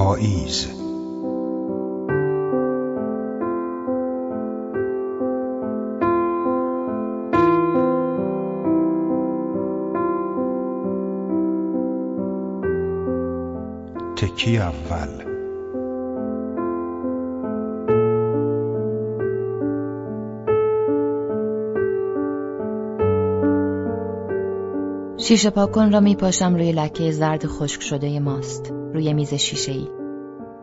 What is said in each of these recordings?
پاییز. تکی اول. شیشه پاکن را می پاشم روی لکه زرد خشک شده ماست. روی میز شیشه ای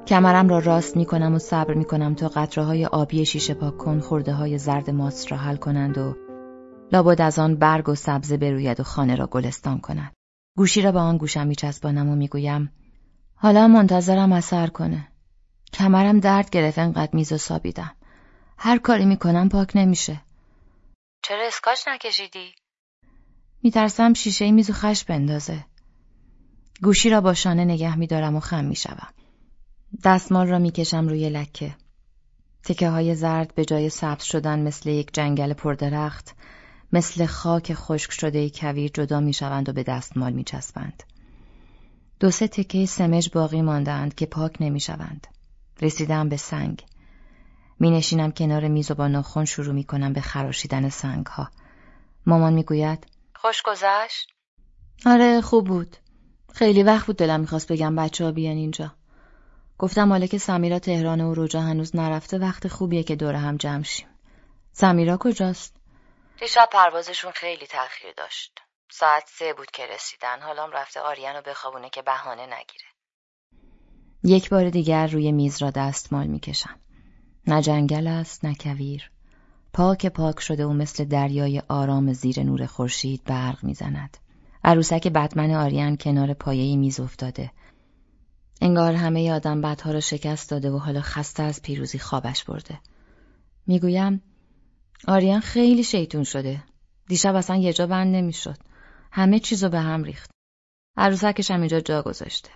کمرم را راست می کنم و صبر می کنم تا قطره های آبی شیشه پاکن خورده های زرد ماست را حل کنند و لابد از آن برگ و سبزه بروید و خانه را گلستان کند. گوشی را به آن گوشم میچسبانم و می‌گویم حالا منتظرم اثر کنه. کمرم درد گرفت انقدر میز و سابیدم. هر کاری می‌کنم پاک نمیشه. چرا اسکاچ نکشیدی؟ میترسم شیشه میز و خش بندازه. گوشی را با شانه نگه میدارم و خم می‌شوم. دستمال را می‌کشم روی لکه. تکه های زرد به جای سبز شدن مثل یک جنگل پردرخت مثل خاک خشک شده کویر جدا می‌شوند و به دستمال میچسبند. دو سه تکه سمج باقی ماندند که پاک نمی‌شوند. رسیدم به سنگ. می نشینم کنار میز و با ناخن شروع می کنم به خراشیدن سنگ ها. مامان می‌گوید خوش گذشت؟ آره خوب بود. خیلی وقت بود دلم می‌خواست بگم بچه ها بیان اینجا. گفتم مالک سمیرا تهران و روجا هنوز نرفته وقت خوبیه که دور هم جمع شیم. سمیرا کجاست؟ دیشب پروازشون خیلی تأخیر داشت. ساعت سه بود که رسیدن. حالا رفته آریان رو بخوابونه که بهانه نگیره. یک بار دیگر روی میز را دستمال می‌کشم. نه جنگل است نه کویر. پاک پاک شده و مثل دریای آرام زیر نور خورشید برق می‌زند. عروسک بتمن آریان کنار پایه میز افتاده. انگار همه آدم بدها را شکست داده و حالا خسته از پیروزی خوابش برده. می‌گویم آریان خیلی شیطون شده. دیشب اصلا یه جا بند نمی‌شد. همه چیزو به هم ریخت. عروسکش هم اینجا جا گذاشته.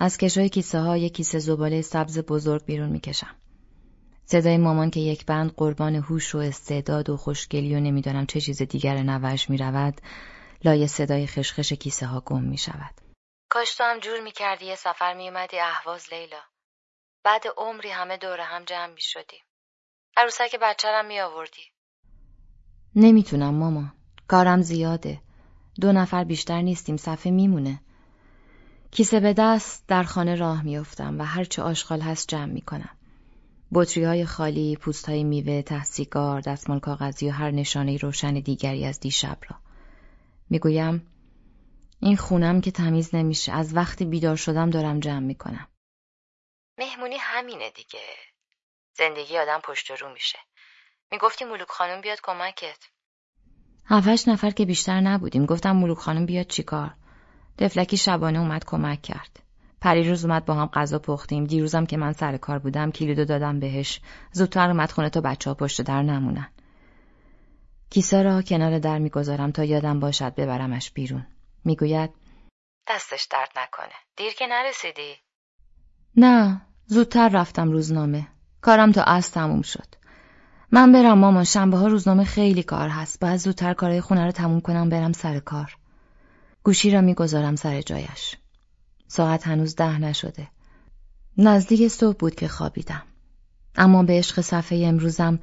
از کشوی کیسه ها یک کیسه زباله سبز بزرگ بیرون می‌کشم. صدای مامان که یک بند قربان هوش و استعداد و خوشگلی و نمی‌دانم چه چیز دیگر نوش می رود لای صدای خشخش کیسه ها گم می شود. کاش تو هم جور می کردی یه سفر می اومدی احواز لیلا. بعد عمری همه دور هم جمع می شدیم. عروسک بچرم می آوردی. نمی‌تونم مامان. کارم زیاده. دو نفر بیشتر نیستیم صفحه میمونه. کیسه به دست در خانه راه میافتم و هرچه آشغال هست جمع می‌کنم. بطری های خالی، پوست های میوه، تحصیگار، دستمال کاغذی و هر نشانه روشن دیگری از دیشب را. می‌گویم این خونم که تمیز نمیشه از وقتی بیدار شدم دارم جمع می‌کنم. مهمونی همینه دیگه. زندگی آدم پشت رو میشه. می‌گفتی ملوک خانم بیاد کمکت. هفتش نفر که بیشتر نبودیم گفتم ملوک خانم بیاد چیکار. دفلکی شبانه اومد کمک کرد. پریروز اومد با هم غذا پختیم دیروزم که من سر کار بودم کلیدو دادم بهش زودتر اومد خونه تا بچه ها پشت در نمونن کیسه را کنار در می‌گذارم تا یادم باشد ببرمش بیرون. می‌گوید دستش درد نکنه. دیر که نرسیدی؟ نه زودتر رفتم روزنامه. کارم تا از تموم شد. من برم مامان شنبه ها روزنامه خیلی کار هست. بعد زودتر کارهای خونه رو تموم کنم برم سر کار. گوشی را می‌گذارم سر جایش. ساعت هنوز ده نشده. نزدیک صبح بود که خوابیدم. اما به عشق صفحه امروزم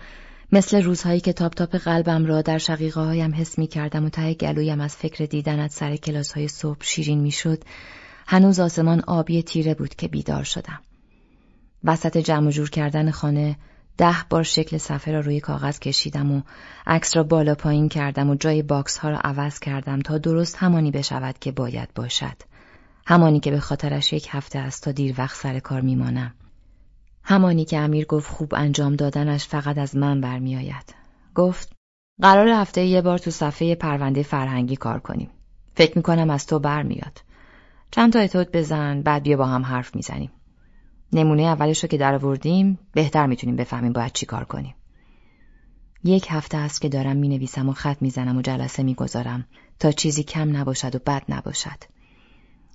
مثل روزهایی که تاپ تاپ قلبم را در شقیقه هایم حس می کردم و ته گلویم از فکر دیدنت سر کلاس های صبح شیرین می شد هنوز آسمان آبی تیره بود که بیدار شدم. وسط جمع جور کردن خانه ده بار شکل صفحه را روی کاغذ کشیدم و عکس را بالا پایین کردم و جای باکس ها را عوض کردم تا درست همانی بشود که باید باشد. همانی که به خاطرش یک هفته است تا دیر وقت سر کار میمانم. همانی که امیر گفت خوب انجام دادنش فقط از من برمیآید. گفت قرار هفته یه بار تو صفحه پرونده فرهنگی کار کنیم. فکر می‌کنم از تو برمیاد. چند تا اتود بزن بعد بیا با هم حرف می‌زنیم. نمونه اولش رو که در آوردیم بهتر می‌تونیم بفهمیم باید چی کار کنیم. یک هفته است که دارم می نویسم و خط می‌زنم و جلسه می‌گذارم تا چیزی کم نباشد و بد نباشد.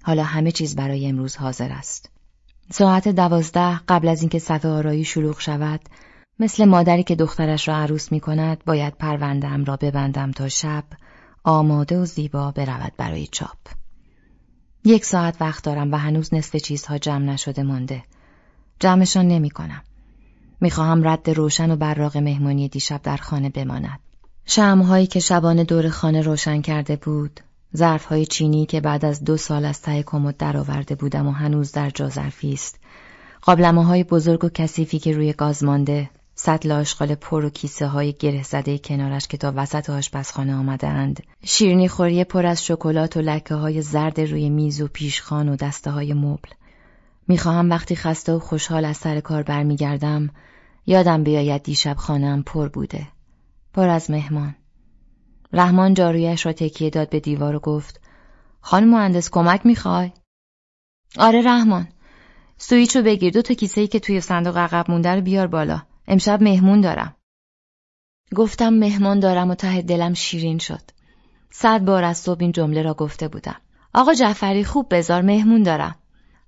حالا همه چیز برای امروز حاضر است. ساعت دوازده قبل از اینکه صفحه آرایی شلوغ شود مثل مادری که دخترش را عروس می کند باید پروندم را ببندم تا شب آماده و زیبا برود برای چاپ. یک ساعت وقت دارم و هنوز نصف چیزها جمع نشده مانده. جمعشان نمی کنم. می‌خواهم رد روشن و براق مهمانی دیشب در خانه بماند. شمهایی که شبانه دور خانه روشن کرده بود، ظرفهای چینی که بعد از دو سال از ته کمد درآورده بودم و هنوز در جا ظرفی است، قابلمه های بزرگ و کثیفی که روی گاز مانده، سطل آشغال پر و کیسه های گره زده کنارش که تا وسط آشپزخانه آمده اند. شیرنی خوری پر از شکلات و لکه های زرد روی میز و پیشخان و دسته های مبل. می‌خواهم وقتی خسته و خوشحال از سر کار برمیگردم یادم بیاید دیشب خانم پر بوده. پر از مهمان. رحمان جارویش را تکیه داد به دیوار و گفت خانم مهندس کمک می‌خوای؟ آره رحمان. سویچو بگیر دو تا کیسه ای که توی صندوق عقب مونده رو بیار بالا. امشب مهمون دارم. گفتم مهمان دارم و ته دلم شیرین شد. صد بار از صبح این جمله را گفته بودم. آقا جعفری خوب بذار مهمون دارم.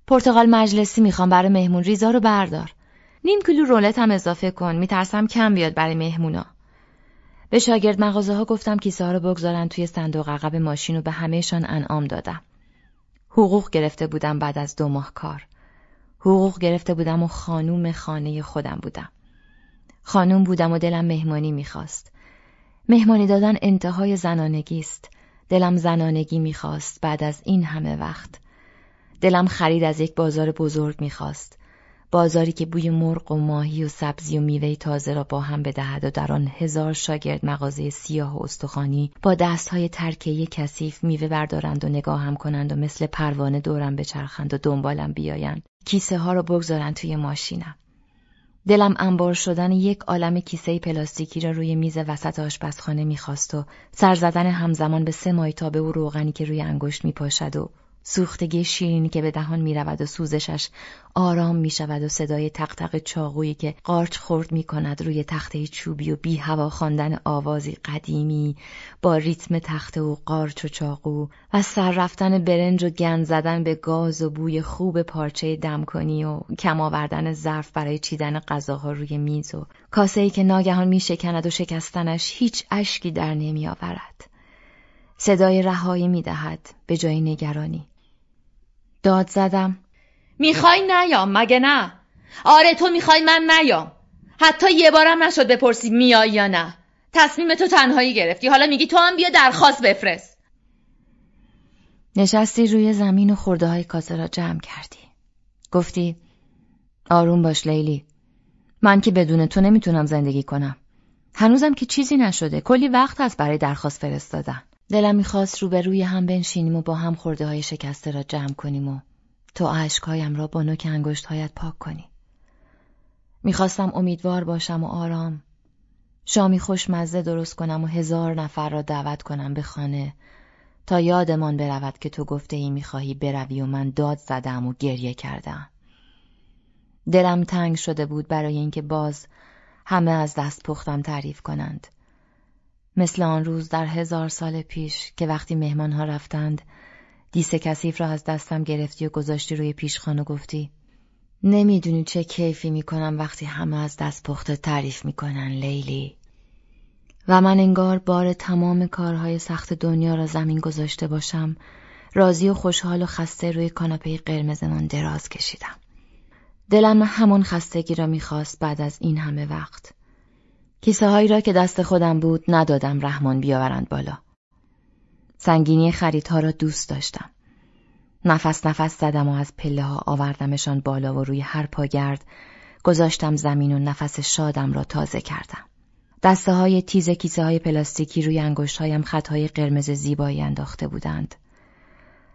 پرتغال مجلسی می‌خوام برای مهمون ریزا رو بردار. نیم کیلو رولت هم اضافه کن میترسم کم بیاد برای مهمونا. به شاگرد مغازه ها گفتم کیسه ها رو بگذارن توی صندوق عقب ماشین و به همهشان انعام دادم. حقوق گرفته بودم بعد از دو ماه کار. حقوق گرفته بودم و خانوم خانه خودم بودم. خانوم بودم و دلم مهمانی می‌خواست. مهمانی دادن انتهای زنانگی است. دلم زنانگی می‌خواست بعد از این همه وقت. دلم خرید از یک بازار بزرگ می‌خواست. بازاری که بوی مرغ و ماهی و سبزی و میوه تازه را با هم بدهد و در آن هزار شاگرد مغازه سیاه و استخوانی با دستهای ترکهی کثیف میوه بردارند و نگاهم کنند و مثل پروانه دورم بچرخند و دنبالم بیایند. کیسه ها را بگذارند توی ماشینم. دلم انبار شدن یک عالم کیسه پلاستیکی را روی میز وسط آشپزخانه می‌خواست و سر زدن همزمان به سه مایتابه و روغنی که روی انگشت میپاشد و سوختگی شیرینی که به دهان می رود و سوزشش آرام می شود و صدای تق چاقویی که قارچ خورد می کند روی تخته چوبی و بی هوا خواندن آوازی قدیمی با ریتم تخته و قارچ و چاقو و سر رفتن برنج و گند زدن به گاز و بوی خوب پارچه دمکنی و کم آوردن ظرف برای چیدن غذاها روی میز و کاسه ای که ناگهان می شکند و شکستنش هیچ اشکی در نمی آورد. صدای رهایی می دهد به جای نگرانی. داد زدم. می‌خوای نیام مگه نه؟ آره تو می‌خوای من نیام. حتی یه بارم نشد بپرسی میای یا نه. تصمیم تو تنهایی گرفتی. حالا میگی تو هم بیا درخواست بفرست. نشستی روی زمین و خورده های کاسه را جمع کردی. گفتی آروم باش لیلی. من که بدون تو نمی‌تونم زندگی کنم. هنوزم که چیزی نشده. کلی وقت هست برای درخواست فرستادن. دلم می‌خواست رو به روی هم بنشینیم و با هم خورده های شکسته را جمع کنیم و تو عشقهایم را با نوک انگشتهایت پاک کنی. می‌خواستم امیدوار باشم و آرام. شامی خوشمزه درست کنم و هزار نفر را دعوت کنم به خانه تا یادمان برود که تو گفته ای می‌خواهی بروی و من داد زدم و گریه کردم. دلم تنگ شده بود برای اینکه باز همه از دست پختم تعریف کنند. مثل آن روز در هزار سال پیش که وقتی مهمانها رفتند دیس کثیف را از دستم گرفتی و گذاشتی روی پیشخان و گفتی نمی‌دونی چه کیفی می‌کنم وقتی همه از دست پخته تعریف می‌کنن لیلی. و من انگار بار تمام کارهای سخت دنیا را زمین گذاشته باشم راضی و خوشحال و خسته روی کاناپه قرمزمان دراز کشیدم. دلم همان خستگی را می‌خواست بعد از این همه وقت. کیسه هایی را که دست خودم بود ندادم رحمان بیاورند بالا. سنگینی خریدها را دوست داشتم. نفس نفس زدم و از پله ها آوردمشان بالا و روی هر پاگرد گذاشتم زمین و نفس شادم را تازه کردم. دسته های تیز کیسه های پلاستیکی روی انگشت هایم خطهای قرمز زیبایی انداخته بودند.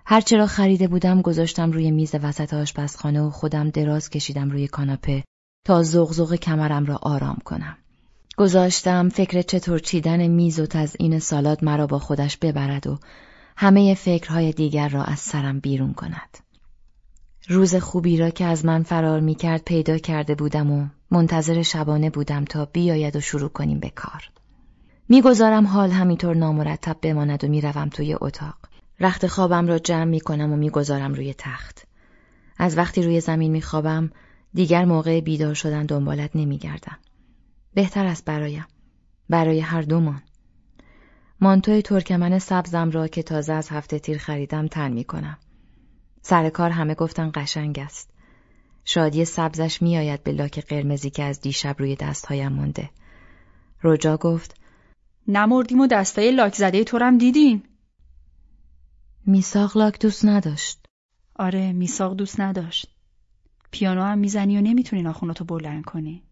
هرچه را خریده بودم گذاشتم روی میز وسط آشپزخانه و خودم دراز کشیدم روی کاناپه تا زغزغ کمرم را آرام کنم. گذاشتم فکر چطور چیدن میز و تزئین سالاد مرا با خودش ببرد و همه فکرهای دیگر را از سرم بیرون کند. روز خوبی را که از من فرار می کرد پیدا کرده بودم و منتظر شبانه بودم تا بیاید و شروع کنیم به کار. می‌گذارم حال همینطور نامرتب بماند و می‌روم توی اتاق. رخت خوابم را جمع می کنم و می‌گذارم روی تخت. از وقتی روی زمین میخوابم دیگر موقع بیدار شدن دنبالت نمیگردم. بهتر است برایم برای هر دومان مانتوی ترکمن سبزم را که تازه از هفته تیر خریدم تن می کنم سر کار همه گفتن قشنگ است. شادی سبزش میآید به لاک قرمزی که از دیشب روی دستهایم مانده. رجا گفت نمردیم و دستای لاک زده تو هم دیدین. میساق لاک دوست نداشت. آره میساق دوست نداشت. پیانو هم می‌زنی و نمی‌تونی ناخوناتو بلند کنی.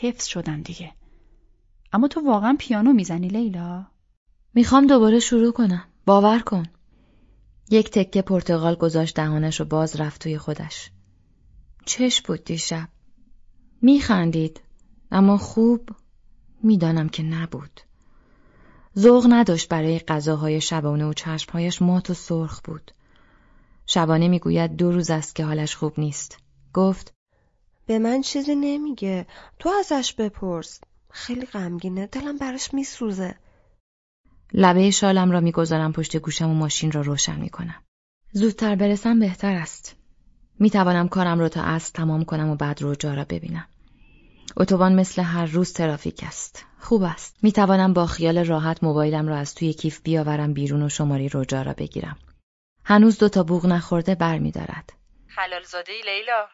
حفظ شدم دیگه. اما تو واقعا پیانو می‌زنی لیلا؟ می‌خوام دوباره شروع کنم. باور کن. یک تکه پرتغال گذاشت دهانش و باز رفت توی خودش. چش بود دیشب. میخندید. اما خوب می‌دانم که نبود. ذوق نداشت برای غذاهای شبانه و چشمهایش مات و سرخ بود. شبانه می‌گوید دو روز است که حالش خوب نیست. گفت به من چیزی نمیگه. تو ازش بپرس. خیلی غمگینه. دلم براش میسوزه. لبه شالم را می‌گذارم پشت گوشم و ماشین را روشن می‌کنم. زودتر برسم بهتر است. می‌توانم کارم را تا از تمام کنم و بعد روجا را ببینم. اتوبان مثل هر روز ترافیک است. خوب است. می توانم با خیال راحت موبایلم را از توی کیف بیاورم بیرون و شماری روجا را بگیرم. هنوز دو تا بوغ نخورده بر می دارد. حلال زاده ای لیلا.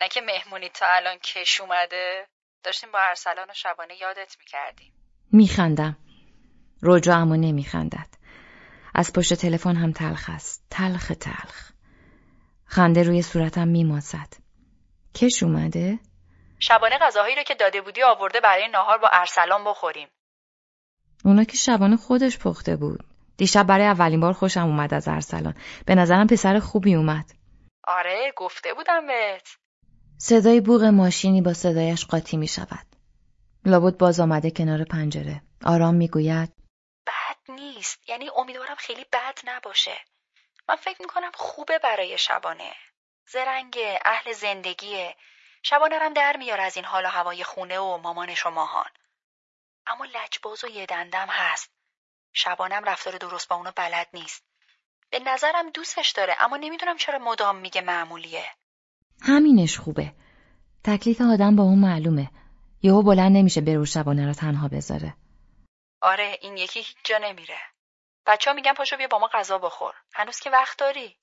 نه که مهمونی تا الان کش اومده. داشتیم با ارسلان و شبانه یادت می کردیم. می خندم. روجا اما نمی خندد. از پشت تلفن هم تلخ است. تلخ تلخ. خنده روی صورتم می ماسد. کش اومده؟ شبانه غذاهایی رو که داده بودی آورده برای ناهار با ارسلان بخوریم. اونا که شبانه خودش پخته بود. دیشب برای اولین بار خوشم اومد از ارسلان. به نظرم پسر خوبی اومد. آره گفته بودم بهت. صدای بوغ ماشینی با صدایش قاطی می شود. لابد باز آمده کنار پنجره. آرام می گوید. بد نیست. یعنی امیدوارم خیلی بد نباشه. من فکر می کنم خوبه برای شبانه. زرنگ اهل زندگیه. شبانه رم در میاره از این حال و هوای خونه و مامانش و ماهان. اما لجباز و یه دندم هست. شبانم رفتار درست با اونو بلد نیست. به نظرم دوستش داره اما نمی‌دونم چرا مدام میگه معمولیه. همینش خوبه. تکلیف آدم با اون معلومه. یهو بلند نمیشه برو شبانه رو تنها بذاره. آره این یکی هیچ جا نمیره. بچه ها میگن پاشو بیا با ما غذا بخور. هنوز که وقت داری؟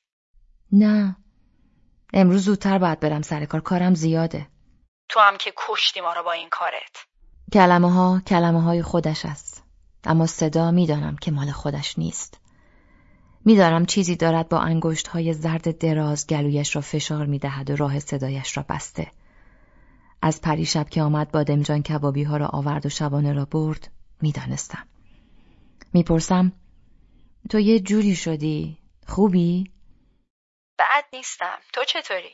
نه. امروز زودتر باید برم سر کار کارم زیاده. تو هم که کشتی ما رو با این کارت. کلمه ها کلمه های خودش است. اما صدا می‌دانم که مال خودش نیست. می‌دانم چیزی دارد با انگشت های زرد دراز گلویش را فشار می‌دهد و راه صدایش را بسته. از پریشب که آمد بادمجان کبابی ها را آورد و شبانه را برد می‌دانستم. می‌پرسم تو یه جوری شدی خوبی؟ بعد نیستم تو چطوری؟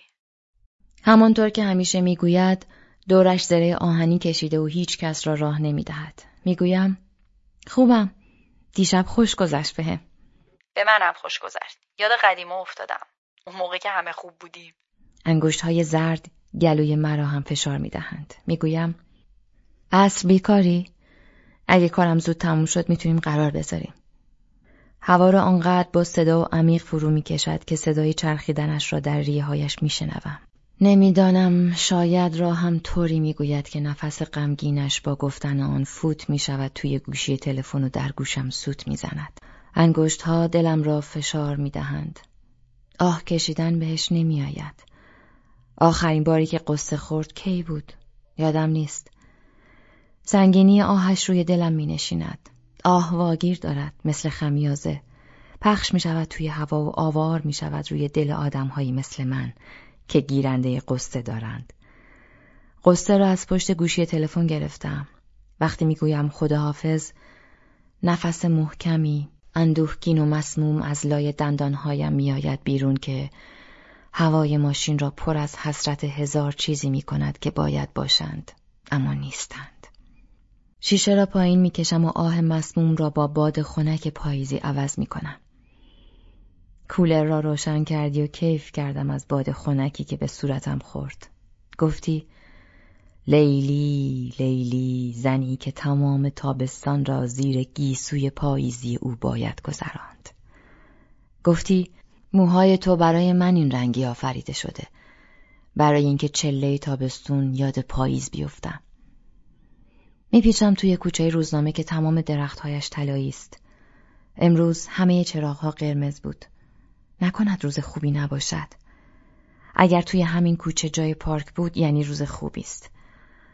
همانطور که همیشه می‌گوید دورش زره آهنی کشیده و هیچ کس را راه نمی‌دهد. می‌گویم خوبم. دیشب خوش گذشت بهم. به منم خوش گذشت. یاد قدیمه افتادم. اون موقع که همه خوب بودیم. انگشت های زرد گلوی مرا هم فشار می‌دهند. می‌گویم عصر بیکاری؟ اگه کارم زود تموم شد می‌تونیم قرار بذاریم. هوا را آنقدر با صدا و عمیق فرو می کشد که صدای چرخیدنش را در ریه هایش می. نمی‌دانم شاید را هم طوری می‌گوید که نفس غمگینش با گفتن آن فوت می شود توی گوشی تلفن و در گوشم سوت می زند. انگشت ها دلم را فشار می دهند. آه کشیدن بهش نمی آید. آخرین باری که قصه خورد کی بود؟ یادم نیست. سنگینی آهش روی دلم می نشیند. آه واگیر دارد مثل خمیازه. پخش می شود توی هوا و آوار می شود روی دل آدمهایی مثل من که گیرنده قصه دارند. قصه را از پشت گوشی تلفن گرفتم. وقتی می‌گویم خداحافظ نفس محکمی اندوهگین و مسموم از لای دندانهایم میآید بیرون که هوای ماشین را پر از حسرت هزار چیزی می کند که باید باشند اما نیستند. شیشه را پایین می‌کشم و آه مسموم را با باد خنک پاییزی عوض می کنم. کولر را روشن کردی و کیف کردم از باد خنکی که به صورتم خورد. گفتی لیلی لیلی زنی که تمام تابستان را زیر گیسوی پاییزی او باید گذراند. گفتی موهای تو برای من این رنگی آفریده شده. برای اینکه چله تابستون یاد پاییز بیفتم. میپیچم توی کوچه روزنامه که تمام درختهایش طلایی است. امروز همه چراغها قرمز بود. نکند روز خوبی نباشد اگر توی همین کوچه جای پارک بود یعنی روز خوبی است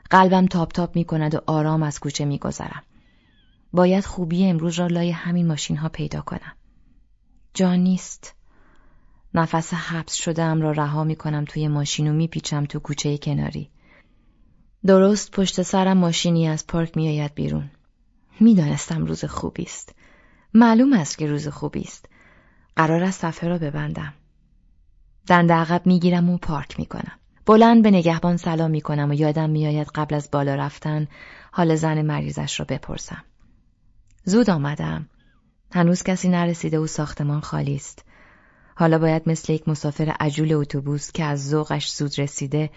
قلبم تاپ تاپ می کند و آرام از کوچه می گذرم. باید خوبی امروز را لای همین ماشین ها پیدا کنم. جا نیست. نفس حبس شده ام را رها می کنم توی ماشین و می پیچم تو کوچه کناری. درست پشت سرم ماشینی از پارک می آید بیرون. می‌دانستم روز خوبی است. معلوم است که روز خوبی است. قرار است صفحه را ببندم. دنده عقب می‌گیرم و پارک می‌کنم. بلند به نگهبان سلام می‌کنم و یادم میآید قبل از بالا رفتن حال زن مریضش را بپرسم. زود آمدم. هنوز کسی نرسیده و ساختمان خالی است. حالا باید مثل یک مسافر عجول اتوبوس که از ذوقش زود رسیده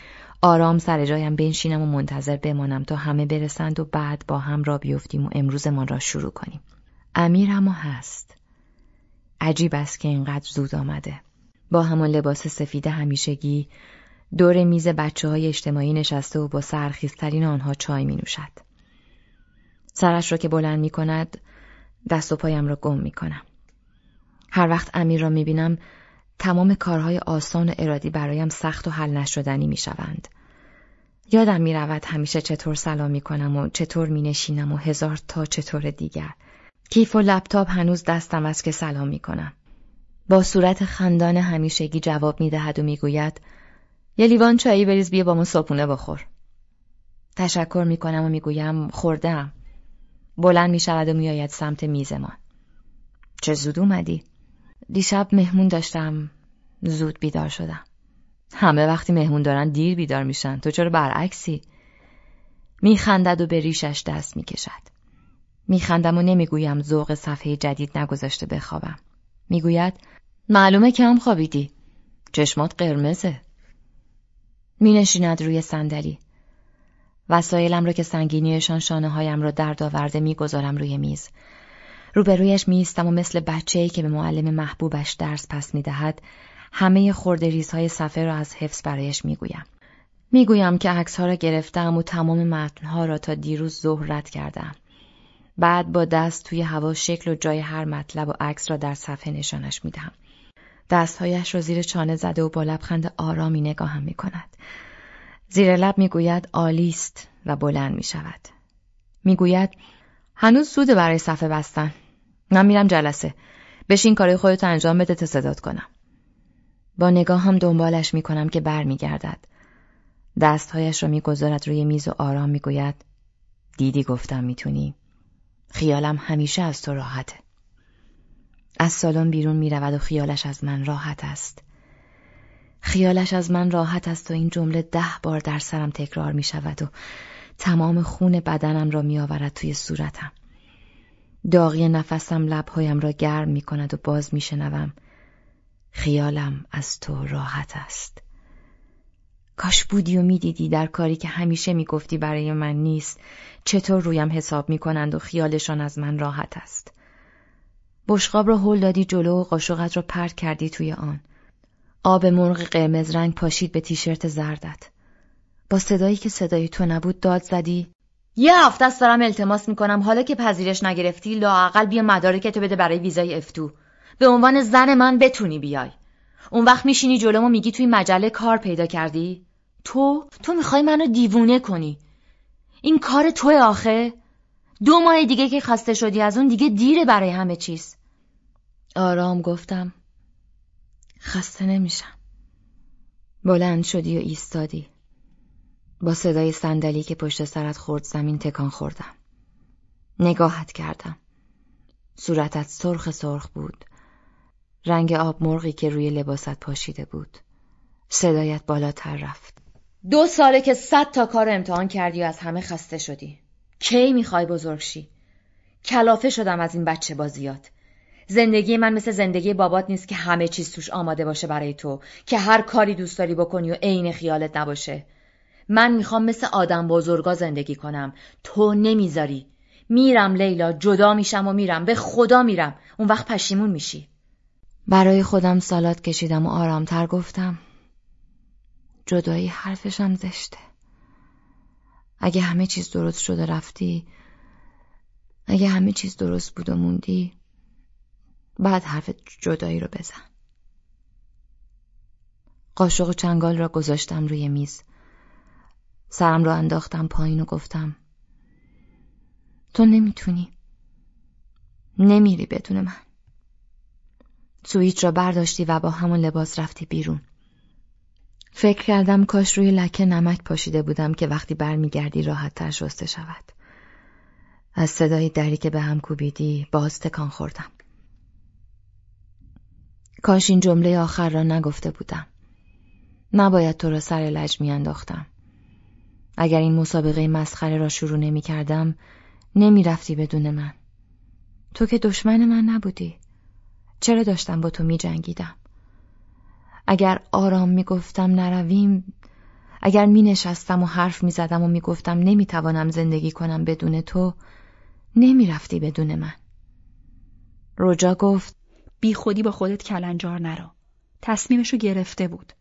آرام سر جایم بنشینم و منتظر بمانم تا همه برسند و بعد با هم را بیفتیم و امروزمان را شروع کنیم. امیر اما هست. عجیب است که اینقدر زود آمده. با همان لباس سفید همیشگی دور میز بچه های اجتماعی نشسته و با سرخیزترین آنها چای می نوشد. سرش را که بلند می کند دست و پایم را گم می کنم. هر وقت امیر را می بینم تمام کارهای آسان و ارادی برایم سخت و حل نشدنی می شوند. یادم می رود همیشه چطور سلام می کنم و چطور می نشینم و هزار تا چطور دیگر. کیف و لپتاپ هنوز دستم است که سلام می کنم. با صورت خندان همیشگی جواب می دهد و می گوید یه لیوان چایی بریز بیا با ما صبحونه بخور. تشکر می کنم و می گویم خوردم. بلند می شود و می آید سمت میزمان. چه زود اومدی؟ دیشب مهمون داشتم زود بیدار شدم. همه وقتی مهمون دارن دیر بیدار میشن تو چرا برعکسی؟ میخندد و به ریشش دست می‌کشد. میخندم و نمی‌گویم ذوق صفحه جدید نگذاشته بخوابم. می‌گوید معلومه کم خوابیدی. چشمات قرمزه. مینشیند روی صندلی. وسایلم را که سنگینیشان شانه هایم را درد آورده می‌گذارم روی میز. روبرویش میستم و مثل بچه‌ای که به معلم محبوبش درس پس می‌دهد همه خورده ریزهای صفحه را از حفظ برایش می‌گویم. می‌گویم که عکسها را گرفتم و تمام متنها را تا دیروز ظهر رد کردم. بعد با دست توی هوا شکل و جای هر مطلب و عکس را در صفحه نشانش می‌دهم. دستهایش را زیر چانه زده و با لبخند آرامی نگاهم می کند. زیر لب می‌گوید عالی است و بلند می شود. می‌گوید هنوز زوده برای صفحه بستن. من میرم جلسه. بشین کارای خودتو انجام بده تا صدات کنم. با نگاه هم دنبالش می‌کنم که بر میگردد. دستهایش را می‌گذارد روی میز و آرام می‌گوید دیدی گفتم می‌تونی. خیالم همیشه از تو راحته. از سالن بیرون می‌رود و خیالش از من راحت است. خیالش از من راحت است و این جمله ده بار در سرم تکرار می شود و تمام خون بدنم را می آورد توی صورتم. داغی نفسم لبهایم را گرم می کند و باز می شنوم. خیالم از تو راحت است. کاش بودی و می‌دیدی در کاری که همیشه می‌گفتی برای من نیست چطور رویم حساب می‌کنند و خیالشان از من راحت است. بشقاب را هل دادی جلو و قاشقت را پرت کردی توی آن. آب مرغ قرمز رنگ پاشید به تیشرت زردت. با صدایی که صدای تو نبود داد زدی یه هفته است دارم التماس می‌کنم. حالا که پذیرش نگرفتی لااقل بیا مدارکتو بده برای ویزای افتو به عنوان زن من بتونی بیای. اون وقت میشینی جلومو میگی توی مجله کار پیدا کردی؟ تو؟ تو می‌خوای منو دیوونه کنی. این کار توی آخه. دو ماه دیگه که خسته شدی از اون دیگه دیره برای همه چیز. آرام گفتم. خسته نمیشم. بلند شدی و ایستادی. با صدای صندلی که پشت سرت خورد زمین تکان خوردم. نگاهت کردم. صورتت سرخ سرخ بود. رنگ آب مرغی که روی لباست پاشیده بود. صدایت بالاتر رفت. دو ساله که صد تا کار امتحان کردی و از همه خسته شدی. کی می‌خوای بزرگ شی؟ کلافه شدم از این بچه بازیات زندگی من مثل زندگی بابات نیست که همه چیز توش آماده باشه برای تو که هر کاری دوست داری بکنی و عین خیالت نباشه. من می‌خوام مثل آدم بزرگا زندگی کنم. تو نمی‌ذاری. میرم لیلا جدا میشم و میرم. به خدا میرم. اون وقت پشیمون میشی. برای خودم سالات کشیدم و آرامتر گفتم. جدایی حرفشم زشته. اگه همه چیز درست شده رفتی اگه همه چیز درست بود و موندی بعد حرف جدایی رو بزن قاشق و چنگال را گذاشتم روی میز. سرم را انداختم پایین و گفتم تو نمی‌تونی. نمیری بدون من. سویچ را برداشتی و با همون لباس رفتی بیرون. فکر کردم کاش روی لکه نمک پاشیده بودم که وقتی برمیگردی راحت تر شسته شود. از صدای دری که به هم کوبیدی باز تکان خوردم. کاش این جمله آخر را نگفته بودم. نباید تو را سر لج میانداختم. اگر این مسابقه مسخره را شروع نمی کردم نمی رفتی بدون من. تو که دشمن من نبودی. چرا داشتم با تو می جنگیدم؟ اگر آرام می گفتم نرویم اگر می نشستم و حرف می زدم و می گفتم نمی توانم زندگی کنم بدون تو نمی رفتی بدون من. روجا گفت بی خودی با خودت کلنجار نرو. تصمیمشو گرفته بود.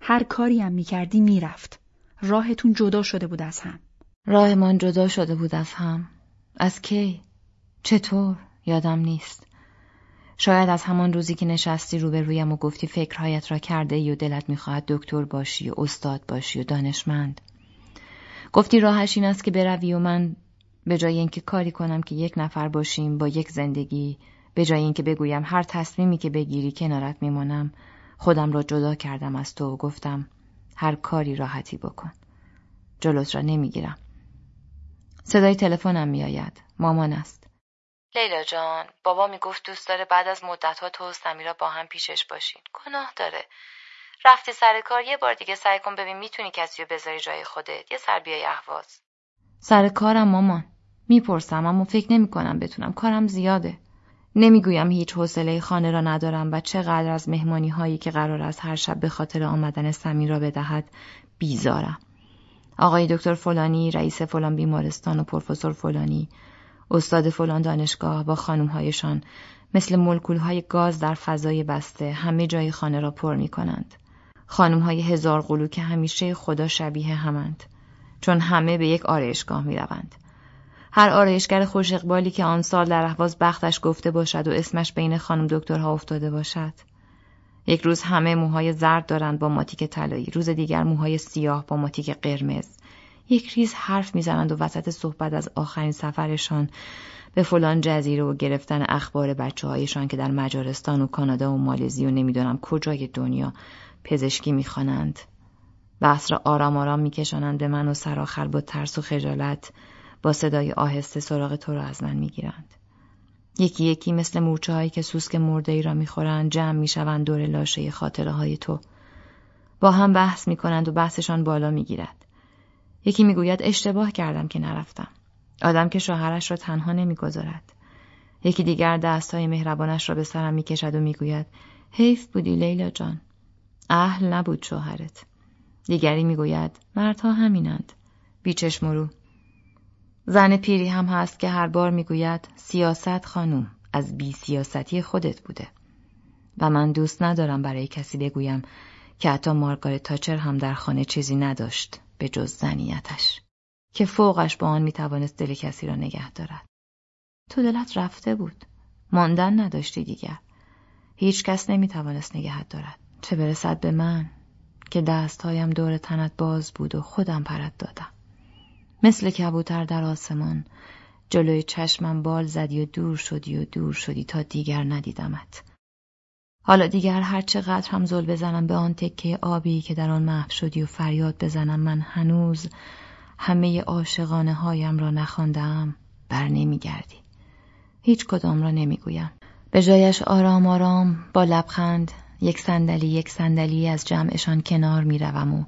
هر کاری هم می‌کردی می‌رفت. راهتون جدا شده بود از هم. راهمان جدا شده بود از هم. از کی؟ چطور؟ یادم نیست. شاید از همان روزی که نشستی روبرویم و گفتی فکرهایت را کرده ای و دلت می‌خواهد دکتر باشی و استاد باشی و دانشمند. گفتی راهش این است که بروی و من به جای اینکه کاری کنم که یک نفر باشیم با یک زندگی به جای اینکه بگویم هر تصمیمی که بگیری کنارت میمانم خودم را جدا کردم از تو و گفتم هر کاری راحتی بکن. جلوت را نمی‌گیرم. صدای تلفنم میآید. مامان است. لیلا جان بابا می‌گفت دوست داره بعد از مدتها تو و سمیرا با هم پیشش باشین. گناه داره. رفتی سر کار یه بار دیگه سعی کن ببین می‌تونی کسی رو بذاری جای خودت. یه سر بیای اهواز. سر کارم مامان. می‌پرسم اما فکر نمی کنم بتونم. کارم زیاده. نمی‌گویم هیچ حوصله خانه را ندارم و چقدر از مهمانی هایی که قرار است هر شب به خاطر آمدن سمیرا بدهد بیزارم. آقای دکتر فلانی، رئیس فلان بیمارستان و پروفسور فلانی، استاد فلان دانشگاه با خانمهایشان مثل ملکول های گاز در فضای بسته همه جای خانه را پر می کنند. خانم های هزار قلو که همیشه خدا شبیه همند. چون همه به یک آرایشگاه می روند. هر آرایشگر خوش اقبالی که آن سال در احواز بختش گفته باشد و اسمش بین خانم دکترها افتاده باشد. یک روز همه موهای زرد دارند با ماتیک طلایی، روز دیگر موهای سیاه با ماتیک قرمز. یک ریز حرف می‌زنند و وسط صحبت از آخرین سفرشان به فلان جزیره و گرفتن اخبار بچه هایشان که در مجارستان و کانادا و مالزی و نمی‌دانم کجای دنیا پزشکی می‌خوانند. بحث را آرام آرام میکشانند به من و سرآخر با ترس و خجالت با صدای آهسته سراغ تو را از من می‌گیرند. یکی یکی مثل مورچه که سوسک مرده ای را می‌خورند جمع می‌شوند دور لاشه خاطره های تو. با هم بحث می‌کنند و بحثشان بالا می‌گیرد. یکی می‌گوید اشتباه کردم که نرفتم. آدم که شوهرش را تنها نمی‌گذارد. یکی دیگر دست های مهربانش را به سرم می‌کشد و می‌گوید حیف بودی لیلا جان. اهل نبود شوهرت. دیگری می‌گوید مردها همینند. بیچشم زن پیری هم هست که هر بار می‌گوید سیاست خانوم از بی سیاستی خودت بوده و من دوست ندارم برای کسی بگویم که حتی مارگارت تاچر هم در خانه چیزی نداشت به جز زنیتش که فوقش با آن می‌توانست دل کسی را نگه دارد. تو دلت رفته بود. ماندن نداشتی دیگر. هیچ کس نمی‌توانست نگهت دارد. چه برسد به من که دستهایم دور تنت باز بود و خودم پرت دادم. مثل کبوتر در آسمان جلوی چشمم بال زدی و دور شدی و دور شدی تا دیگر ندیدمت. حالا دیگر هر چقدر هم زل بزنم به آن تکه آبی که در آن محو شدی و فریاد بزنم من هنوز همه عاشقانه هایم را نخواندم بر نمیگردی. هیچ کدام را نمی‌گویم. به جایش آرام آرام با لبخند یک صندلی یک صندلی از جمعشان کنار می‌روم و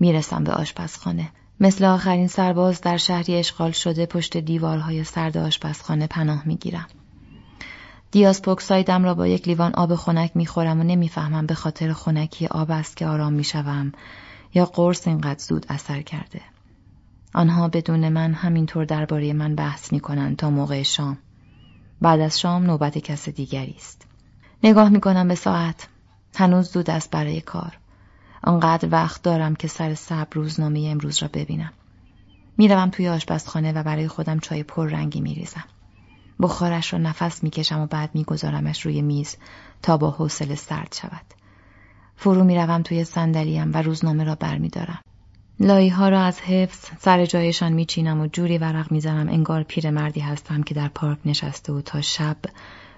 می‌رسم به آشپزخانه. مثل آخرین سرباز در شهری اشغال شده پشت دیوارهای سرد آشپزخانه پناه می‌گیرم. دیاز پوکسایدم را با یک لیوان آب خنک می‌خورم و نمی‌فهمم به خاطر خنکی آب است که آرام می‌شوم یا قرص اینقدر زود اثر کرده. آنها بدون من همینطور درباره من بحث می‌کنند تا موقع شام. بعد از شام نوبت کس دیگری است. نگاه می‌کنم به ساعت. هنوز زود است برای کار. آنقدر وقت دارم که سر صبر روزنامه امروز را ببینم. می‌روم توی آشپزخانه و برای خودم چای پر رنگی میریزم. بخارش را نفس می‌کشم و بعد میگذارمش روی میز تا با حوصله سرد شود. فرو می‌روم توی صندلیم و روزنامه را برمیدارم. لایی ها را از حفظ سر جایشان میچینم و جوری ورق می‌زنم انگار پیرمردی هستم که در پارک نشسته و تا شب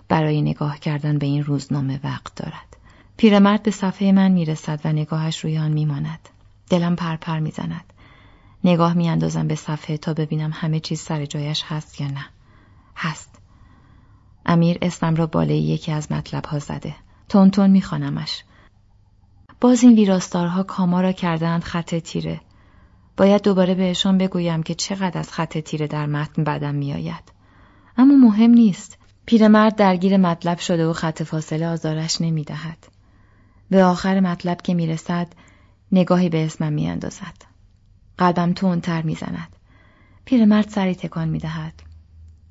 برای نگاه کردن به این روزنامه وقت دارد. پیرمرد به صفحه من می‌رسد و نگاهش روی آن میماند. دلم پرپر می‌زند. نگاه میاندازم به صفحه تا ببینم همه چیز سر جایش هست یا نه. هست. امیر اسمم را بالای یکی از مطلب ها زده. تون تون میخوانمش. باز این ویراستارها کاما را کردند خط تیره. باید دوباره بهشان بگویم که چقدر از خط تیره در متن بدم میآید. اما مهم نیست. پیرمرد درگیر مطلب شده و خط فاصله آزارش نمی‌دهد. به آخر مطلب که می‌رسد نگاهی به اسمم میاندازد. قلبم تندتر می‌زند. پیرمرد سری تکان می‌دهد.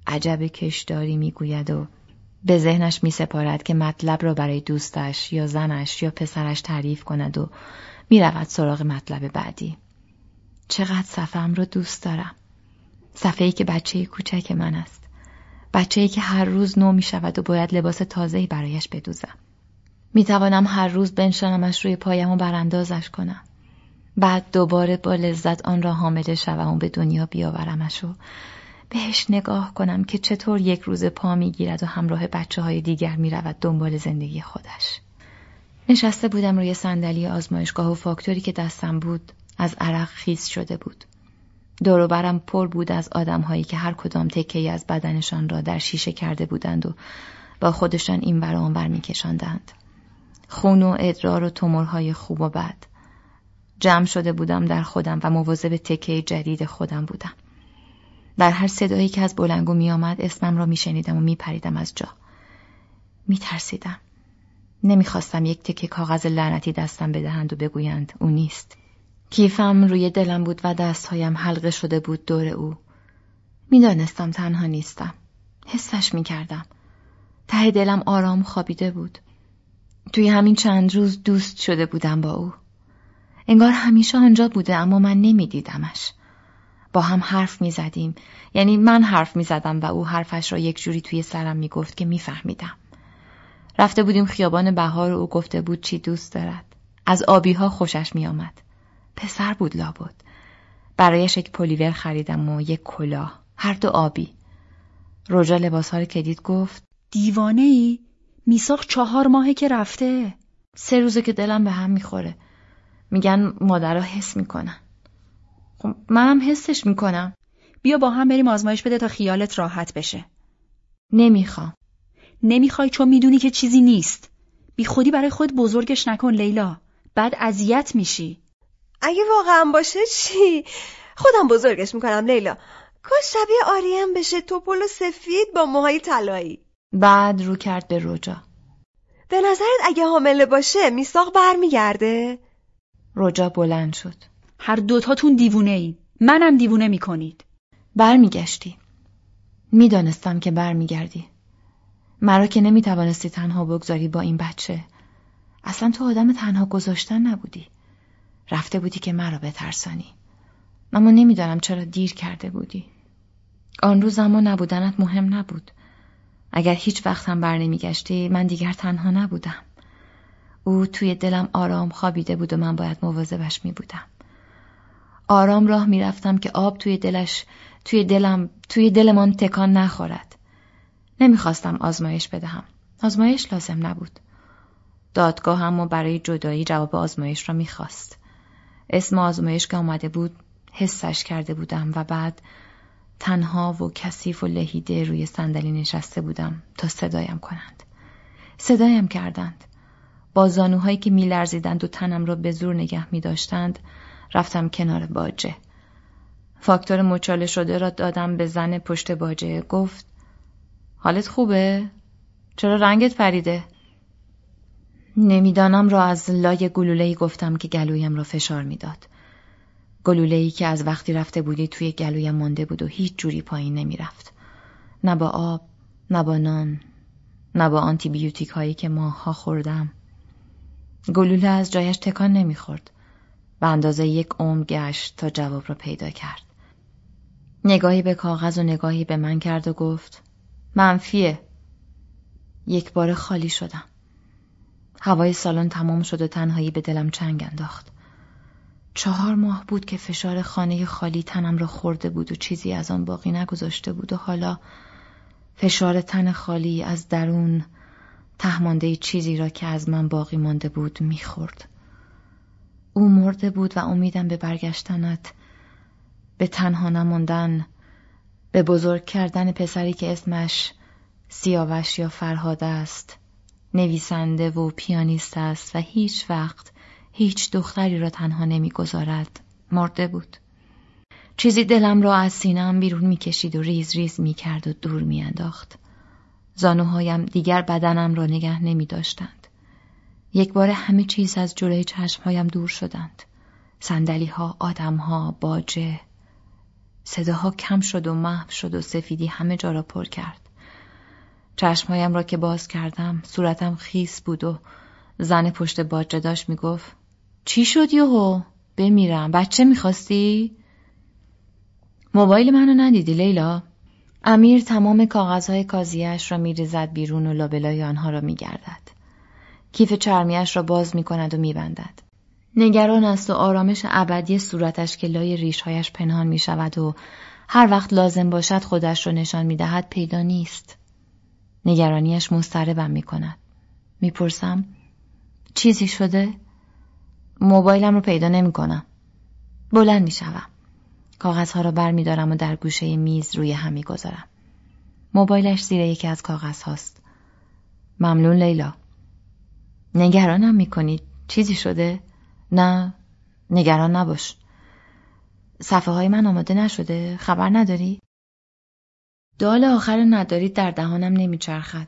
عجب کشداری می‌گوید و به ذهنش می سپارد که مطلب را برای دوستش یا زنش یا پسرش تعریف کند و می رود سراغ مطلب بعدی. چقدر صفم را دوست دارم. صفحه‌ای که بچه کوچک من است. بچه‌ای که هر روز نو می شود و باید لباس تازه‌ای برایش بدوزم. می توانم هر روز بنشانمش روی پایم و براندازش کنم. بعد دوباره با لذت آن را حامله شوم و به دنیا بیاورمش و بهش نگاه کنم که چطور یک روز پا می‌گیرد و همراه بچه های دیگر می رود دنبال زندگی خودش. نشسته بودم روی صندلی آزمایشگاه و فاکتوری که دستم بود از عرق خیز شده بود. دوروبرم پر بود از آدمهایی که هر کدام تکه از بدنشان را در شیشه کرده بودند و با خودشان این ور آنور میکشاندند. خون و ادرار و تومورهای خوب و بد. جمع شده بودم در خودم و مواظب تکه جدید خودم بودم. در هر صدایی که از بلنگو می آمد اسمم را می شنیدم و می پریدم از جا. می ترسیدم. نمی‌خواستم یک تکه کاغذ لعنتی دستم بدهند و بگویند او نیست. کیفم روی دلم بود و دستهایم حلقه شده بود دور او. می‌دانستم تنها نیستم. حسش می کردم. ته دلم آرام خوابیده بود. توی همین چند روز دوست شده بودم با او. انگار همیشه آنجا بوده اما من نمیدیدمش. با هم حرف می زدیم. یعنی من حرف می زدم و او حرفش را یک جوری توی سرم می گفت که می فهمیدم. رفته بودیم خیابان بهار و او گفته بود چی دوست دارد. از آبی ها خوشش می آمد. پسر بود لابد. برایش یک پلیور خریدم و یک کلاه. هر دو آبی. روژا لباس ها دید گفت دیوانه ای؟ میساخ چهار ماهه که رفته. سه روزه که دلم به هم می‌خوره. میگن مادرها حس می‌کنن. خب منم حسش می‌کنم. بیا با هم بریم آزمایش بده تا خیالت راحت بشه. نمی‌خوام. نمی‌خوای چون می‌دونی که چیزی نیست. بی خودی برای خود بزرگش نکن لیلا. بعد اذیت میشی. اگه واقعا باشه چی؟ خودم بزرگش می‌کنم لیلا. کاش شبیه آریم بشه توپل و سفید با موهای طلایی. بعد رو کرد به روجا. به نظرت اگه حامله باشه میساق برمیگرده؟ روجا بلند شد. هر دوتاتون دیوونه ای. منم دیوونه می‌کنید. برمیگشتی. می‌دانستم که برمیگردی. مرا که نمی‌توانستی تنها بگذاری با این بچه. اصلا تو آدم تنها گذاشتن نبودی. رفته بودی که مرا بترسانی. اما نمی‌دانم چرا دیر کرده بودی. آن روز اما نبودنت مهم نبود. اگر هیچ وقت هم بر نمیگشتی من دیگر تنها نبودم. او توی دلم آرام خوابیده بود و من باید مواظبش می بودم. آرام راه می‌رفتم که آب توی دلش توی دلم توی دلمان تکان نخورد. نمی‌خواستم آزمایش بدهم. آزمایش لازم نبود. دادگاه هم برای جدایی جواب آزمایش را می‌خواست. اسم آزمایش که آمده بود حسش کرده بودم و بعد تنها و کثیف و لهیده روی صندلی نشسته بودم تا صدایم کنند. صدایم کردند. با زانوهایی که میلرزیدند و تنم را به زور نگه می داشتند رفتم کنار باجه. فاکتور مچاله شده را دادم به زن پشت باجه گفت حالت خوبه؟ چرا رنگت پریده؟ نمی‌دانم را از لای گلولهی گفتم که گلویم را فشار می‌داد. گلولهی که از وقتی رفته بودی توی گلویم مانده بود و هیچ جوری پایین نمی‌رفت. نه با آب، نه با نان، نه با آنتی بیوتیک هایی که ماها خوردم. گلوله از جایش تکان نمی‌خورد. به اندازه یک عمر گشت تا جواب را پیدا کرد. نگاهی به کاغذ و نگاهی به من کرد و گفت منفیه. یک بار خالی شدم. هوای سالن تمام شد و تنهایی به دلم چنگ انداخت. چهار ماه بود که فشار خانه خالی تنم را خورده بود و چیزی از آن باقی نگذاشته بود و حالا فشار تن خالی از درون تهمانده چیزی را که از من باقی مانده بود می‌خورد. او مرده بود و امیدم به برگشتنت به تنها نماندن به بزرگ کردن پسری که اسمش سیاوش یا فرهاد است. نویسنده و پیانیست است و هیچ وقت هیچ دختری را تنها نمی‌گذارد. مرده بود. چیزی دلم را از سینم بیرون می‌کشید و ریز ریز می‌کرد و دور میانداخت. زانوهایم دیگر بدنم را نگه نمی داشتند. یک بار همه چیز از جلوی چشمهایم دور شدند. سندلی ها، آدم ها، باجه. صداها کم شد و محو شد و سفیدی همه جا را پر کرد. چشمهایم را که باز کردم صورتم خیس بود و زن پشت باجه داشت می‌گفت چی شد یهو؟ بمیرم بچه می‌خواستی؟ موبایل منو ندیدی لیلا؟ امیر تمام کاغذهای کازیش را میریزد بیرون و لابلای آنها را میگردد. کیف چرمیش را باز می‌کند و میبندد. نگران است و آرامش ابدی صورتش که لای ریشهایش پنهان می شود و هر وقت لازم باشد خودش را نشان می دهد پیدا نیست. نگرانیش مستربم می کند. می‌پرسم چیزی شده؟ موبایلم رو پیدا نمی کنم. بلند می شوم. کاغذها را بر می و در گوشه میز روی هم می گذارم. موبایلش زیر یکی از کاغذ هاست. ممنون لیلا. نگرانم می کنید. چیزی شده؟ نه نگران نباش. صفحه های من آماده نشده؟ خبر نداری؟ دال آخر ندارید در دهانم نمیچرخد.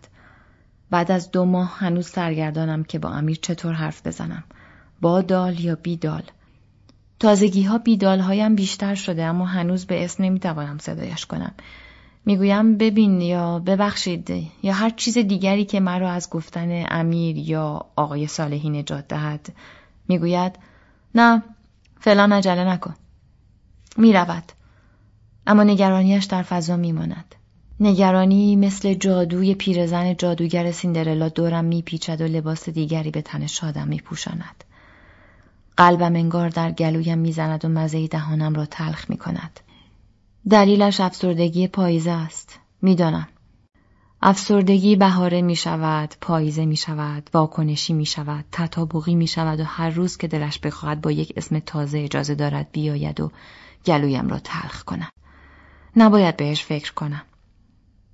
بعد از دو ماه هنوز سرگردانم که با امیر چطور حرف بزنم. با دال یا بی دال. تازگی ها بیدال هایم بیشتر شده اما هنوز به اسم نمی‌توانم صدایش کنم. می‌گویم ببین یا ببخشید یا هر چیز دیگری که مرا از گفتن امیر یا آقای صالحی نجات دهد. می‌گوید نه فلان عجله نکن. می‌رود. اما نگرانیش در فضا میماند. نگرانی مثل جادوی پیرزن جادوگر سیندرلا دورم میپیچد و لباس دیگری به تن شادم میپوشاند. قلبم انگار در گلویم می‌زند و مزه دهانم را تلخ می‌کند. دلیلش افسردگی پاییزه است. می‌دانم. افسردگی بهاره می شود، پاییزه می شود، واکنشی می شود، تطابقی می شود و هر روز که دلش بخواهد با یک اسم تازه اجازه دارد بیاید و گلویم را تلخ کنم. نباید بهش فکر کنم.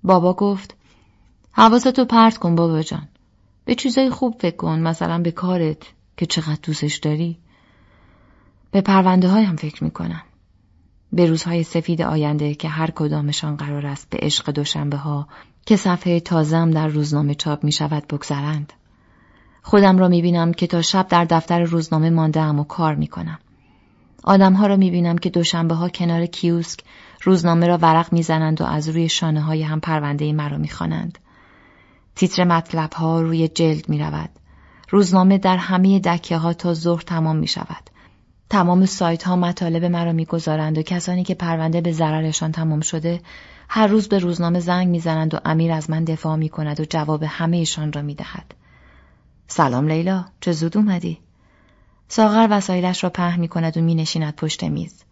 بابا گفت حواستو پرت کن بابا جان. به چیزای خوب فکر کن مثلا به کارت که چقدر دوستش داری. به پرونده هایم فکر می کنم. به روزهای سفید آینده که هر کدامشان قرار است به عشق دوشنبه ها که صفحه تازم در روزنامه چاپ می شود بگذرند. خودم را می بینم که تا شب در دفتر روزنامه مانده و کار می کنم. آدمها را می بینم که دوشنبه ها کنار کیوسک روزنامه را ورق می‌زنند و از روی شانه های هم پرونده مرا می‌خوانند. تیتر مطلب ها روی جلد می رود. روزنامه در همه دکه ها تا ظهر تمام می شود. تمام سایت ها مطالب مرا می‌گذارند و کسانی که پرونده به ضررشان تمام شده هر روز به روزنامه زنگ می‌زنند و امیر از من دفاع می کند و جواب همهشان را می دهد. سلام لیلا چه زود اومدی؟ ساغر وسایلش را په می کند و می نشیند پشت میز.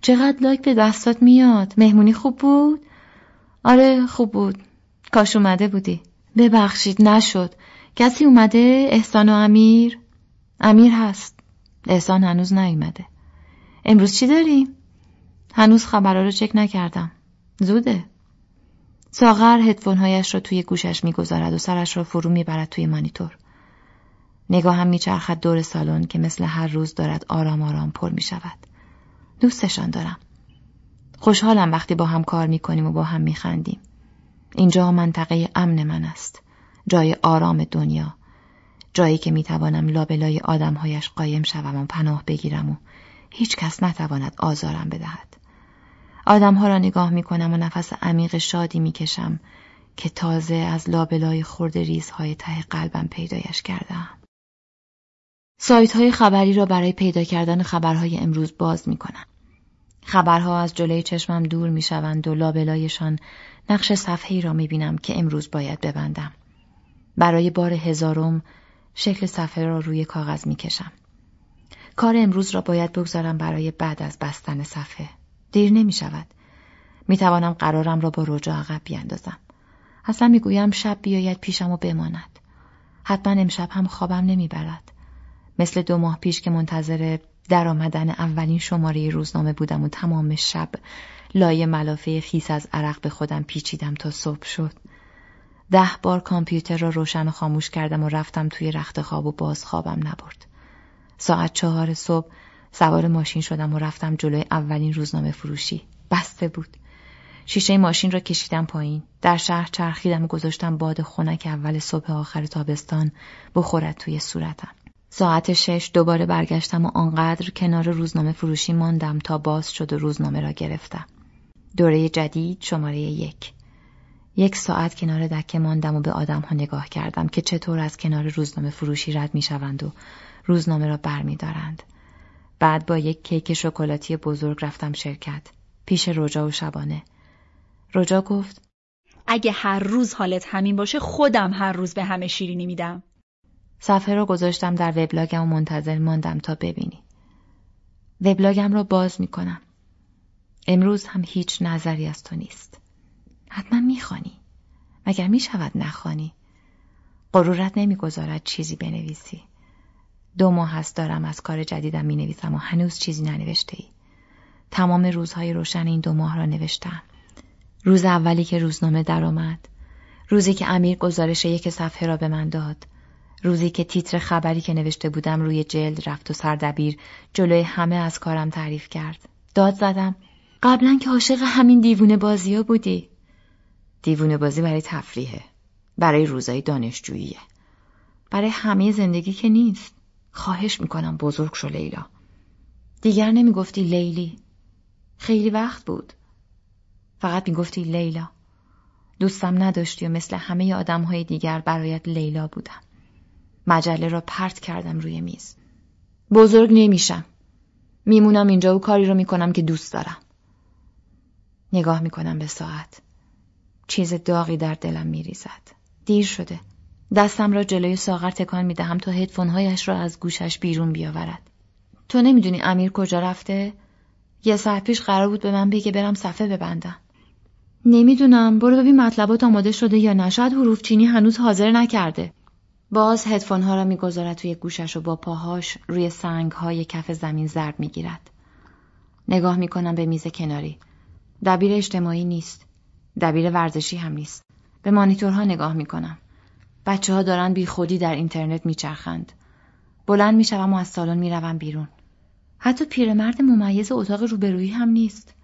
چقدر لایک به دستات میاد مهمونی خوب بود؟ آره خوب بود کاش اومده بودی ببخشید نشد کسی اومده احسان و امیر؟ امیر هست احسان هنوز نیومده امروز چی داریم؟ هنوز خبرها رو چک نکردم زوده ساغر هدفونهایش را توی گوشش می‌گذارد و سرش را فرو می‌برد توی مانیتور نگاهم میچرخد دور سالن که مثل هر روز دارد آرام آرام پر می شود. دوستشان دارم. خوشحالم وقتی با هم کار می‌کنیم و با هم میخندیم. اینجا منطقه امن من است. جای آرام دنیا. جایی که می‌توانم لابلای آدمهایش قایم شوم و پناه بگیرم و هیچ کس نتواند آزارم بدهد. آدمها را نگاه می‌کنم و نفس عمیق شادی می‌کشم که تازه از لابلای خورد ریزهای ته قلبم پیدایش کردم. سایت های خبری را برای پیدا کردن خبرهای امروز باز می کنم. خبرها از جلوی چشمم دور می شوند و لابلایشان نقش صفحه‌ای را می بینم که امروز باید ببندم. برای بار هزارم شکل صفحه را روی کاغذ می‌کشم. کار امروز را باید بگذارم برای بعد از بستن صفحه. دیر نمی شود. می توانم قرارم را با رجا عقب بیاندازم. اصلا می‌گویم شب بیاید پیشم و بماند. حتما امشب هم خوابم نمی‌برد. مثل دو ماه پیش که منتظر در آمدن اولین شماره روزنامه بودم و تمام شب لای ملافه خیس از عرق به خودم پیچیدم تا صبح شد. ده بار کامپیوتر را روشن و خاموش کردم و رفتم توی رخت خواب و باز خوابم نبرد. ساعت چهار صبح سوار ماشین شدم و رفتم جلوی اولین روزنامه فروشی. بسته بود. شیشه ماشین را کشیدم پایین. در شهر چرخیدم و گذاشتم باد خنک اول صبح آخر تابستان بخورد توی صورتم. ساعت شش دوباره برگشتم و آنقدر کنار روزنامه فروشی ماندم تا باز شد و روزنامه را گرفتم. دوره جدید شماره یک. یک ساعت کنار دکه ماندم و به آدم ها نگاه کردم که چطور از کنار روزنامه فروشی رد می شوند و روزنامه را بر می دارند. بعد با یک کیک شکلاتی بزرگ رفتم شرکت. پیش رجا و شبانه. رجا گفت اگه هر روز حالت همین باشه خودم هر روز به همه شیرینی میدم. صفحه را گذاشتم در وبلاگم و منتظر ماندم تا ببینی. وبلاگم را باز می کنم. امروز هم هیچ نظری از تو نیست. حتما می‌خوانی. مگر می شود نخوانی؟ غرورت نمی‌گذارد چیزی بنویسی. دو ماه هست دارم از کار جدیدم می نویسم و هنوز چیزی ننوشته ای. تمام روزهای روشن این دو ماه را نوشتم. روز اولی که روزنامه درآمد، روزی که امیر گزارش یک صفحه را به من داد، روزی که تیتر خبری که نوشته بودم روی جلد رفت و سردبیر جلوی همه از کارم تعریف کرد. داد زدم قبلا که عاشق همین دیوونه بازی ها بودی. دیوونه بازی برای تفریحه. برای روزای دانشجوییه. برای همه زندگی که نیست. خواهش می‌کنم بزرگ شو لیلا. دیگر نمی‌گفتی لیلی. خیلی وقت بود. فقط می‌گفتی لیلا. دوستم نداشتی و مثل همه آدم های دیگر برایت لیلا بودم. مجله را پرت کردم روی میز. بزرگ نمیشم. میمونم اینجا و کاری رو می‌کنم که دوست دارم. نگاه می‌کنم به ساعت. چیز داغی در دلم میریزد. دیر شده. دستم را جلوی ساغر تکان می‌دهم تا هدفونهایش را از گوشش بیرون بیاورد. تو نمی‌دونی امیر کجا رفته؟ یه ساعت پیش قرار بود به من بگه برم صفحه ببندم. نمی‌دونم برو ببین مطلبات آماده شده یا نه شاید حروف چینی هنوز حاضر نکرده. باز هدفون ها را می‌گذارد توی گوشش و با پاهاش روی سنگ های کف زمین ضرب می‌گیرد. نگاه می‌کنم به میز کناری. دبیر اجتماعی نیست. دبیر ورزشی هم نیست. به مانیتورها نگاه می‌کنم. بچه ها دارن بی خودی در اینترنت میچرخند. بلند می‌شوم و از سالن می‌روم بیرون. حتی پیرمرد ممیز اتاق روبرویی هم نیست.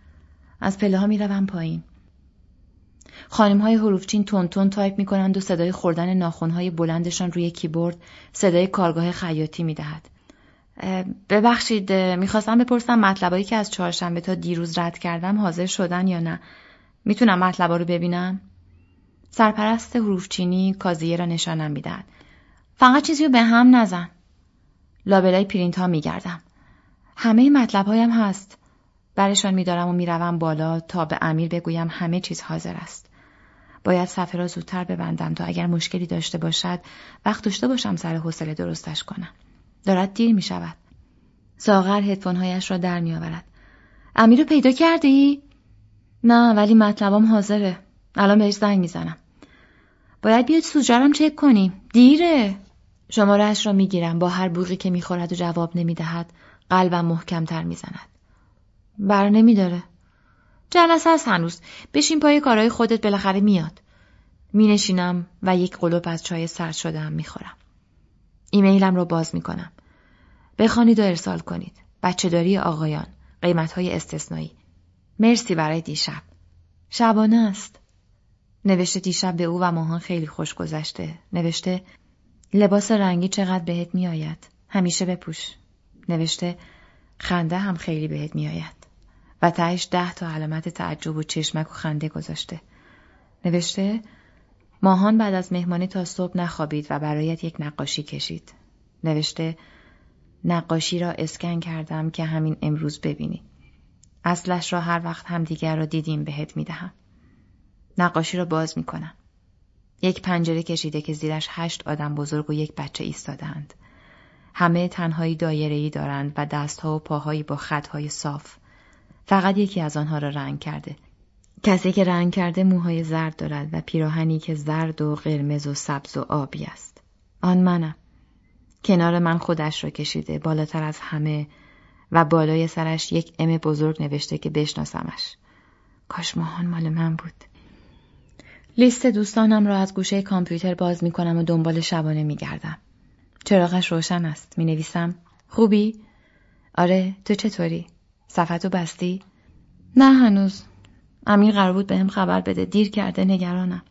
از پله ها می‌روم پایین. خانم های حروفچین تند تند تایپ می کنند و صدای خوردن ناخون های بلندشان روی کیبورد صدای کارگاه خیاطی می دهد. ببخشید می‌خواستم بپرسم مطلبایی که از چهارشنبه تا دیروز رد کردم حاضر شدن یا نه می‌تونم مطلبا رو ببینم؟ سرپرست حروفچینی کازیه را نشانم می‌دهد. فقط چیزی رو به هم نزن. لابلای پرینت ها میگردم. همه مطلب هایم هست. برشان میدارم و می‌روم بالا تا به امیر بگویم همه چیز حاضر است. باید صفحه را زودتر ببندم تا اگر مشکلی داشته باشد وقت داشته باشم سر حوصله درستش کنم. دارد دیر می شود ساغر هدفونهایش را در می آورد امیر رو پیدا کردی؟ نه ولی مطلبم حاضره الان بهش زنگ می‌زنم باید بیاد سوجرم چک کنیم دیره شمارهاش را می‌گیرم با هر بوغی که می‌خورد و جواب نمی‌دهد قلبم محکمتر می‌زند بر نمیداره جلسه هست هنوز بشین پای کارهای خودت بالاخره میاد می نشینم و یک قلوب از چای سرد شده هم می خورم. ایمیلم رو باز می کنم. بخوانید و ارسال کنید. بچه داری آقایان. قیمت های استثنایی. مرسی برای دیشب. شبانه است. نوشته دیشب به او و ماهان خیلی خوش گذشته. نوشته لباس رنگی چقدر بهت می آید. همیشه بپوش. نوشته خنده هم خیلی بهت می آید. و تهش ده تا علامت تعجب و چشمک و خنده گذاشته. نوشته ماهان بعد از مهمانی تا صبح نخوابید و برایت یک نقاشی کشید. نوشته نقاشی را اسکن کردم که همین امروز ببینی. اصلش را هر وقت هم دیگر را دیدیم بهت می‌دهم. نقاشی را باز می‌کنم. یک پنجره کشیده که زیرش هشت آدم بزرگ و یک بچه ایستادند. همه تنهایی دایره‌ای دارند و دستها و پاهایی با خطهای صاف. فقط یکی از آنها را رنگ کرده. کسی که رنگ کرده موهای زرد دارد و پیراهنی که زرد و قرمز و سبز و آبی است. آن منم. کنار من خودش را کشیده بالاتر از همه و بالای سرش یک ام بزرگ نوشته که بشناسمش. کاش ماهان مال من بود. لیست دوستانم را از گوشه کامپیوتر باز می کنم و دنبال شبانه می گردم. چراغش روشن است. می نویسم. خوبی؟ آره تو چطوری؟ صفتو بستی؟ نه هنوز. امیر قرار بود بهم خبر بده. دیر کرده نگرانم.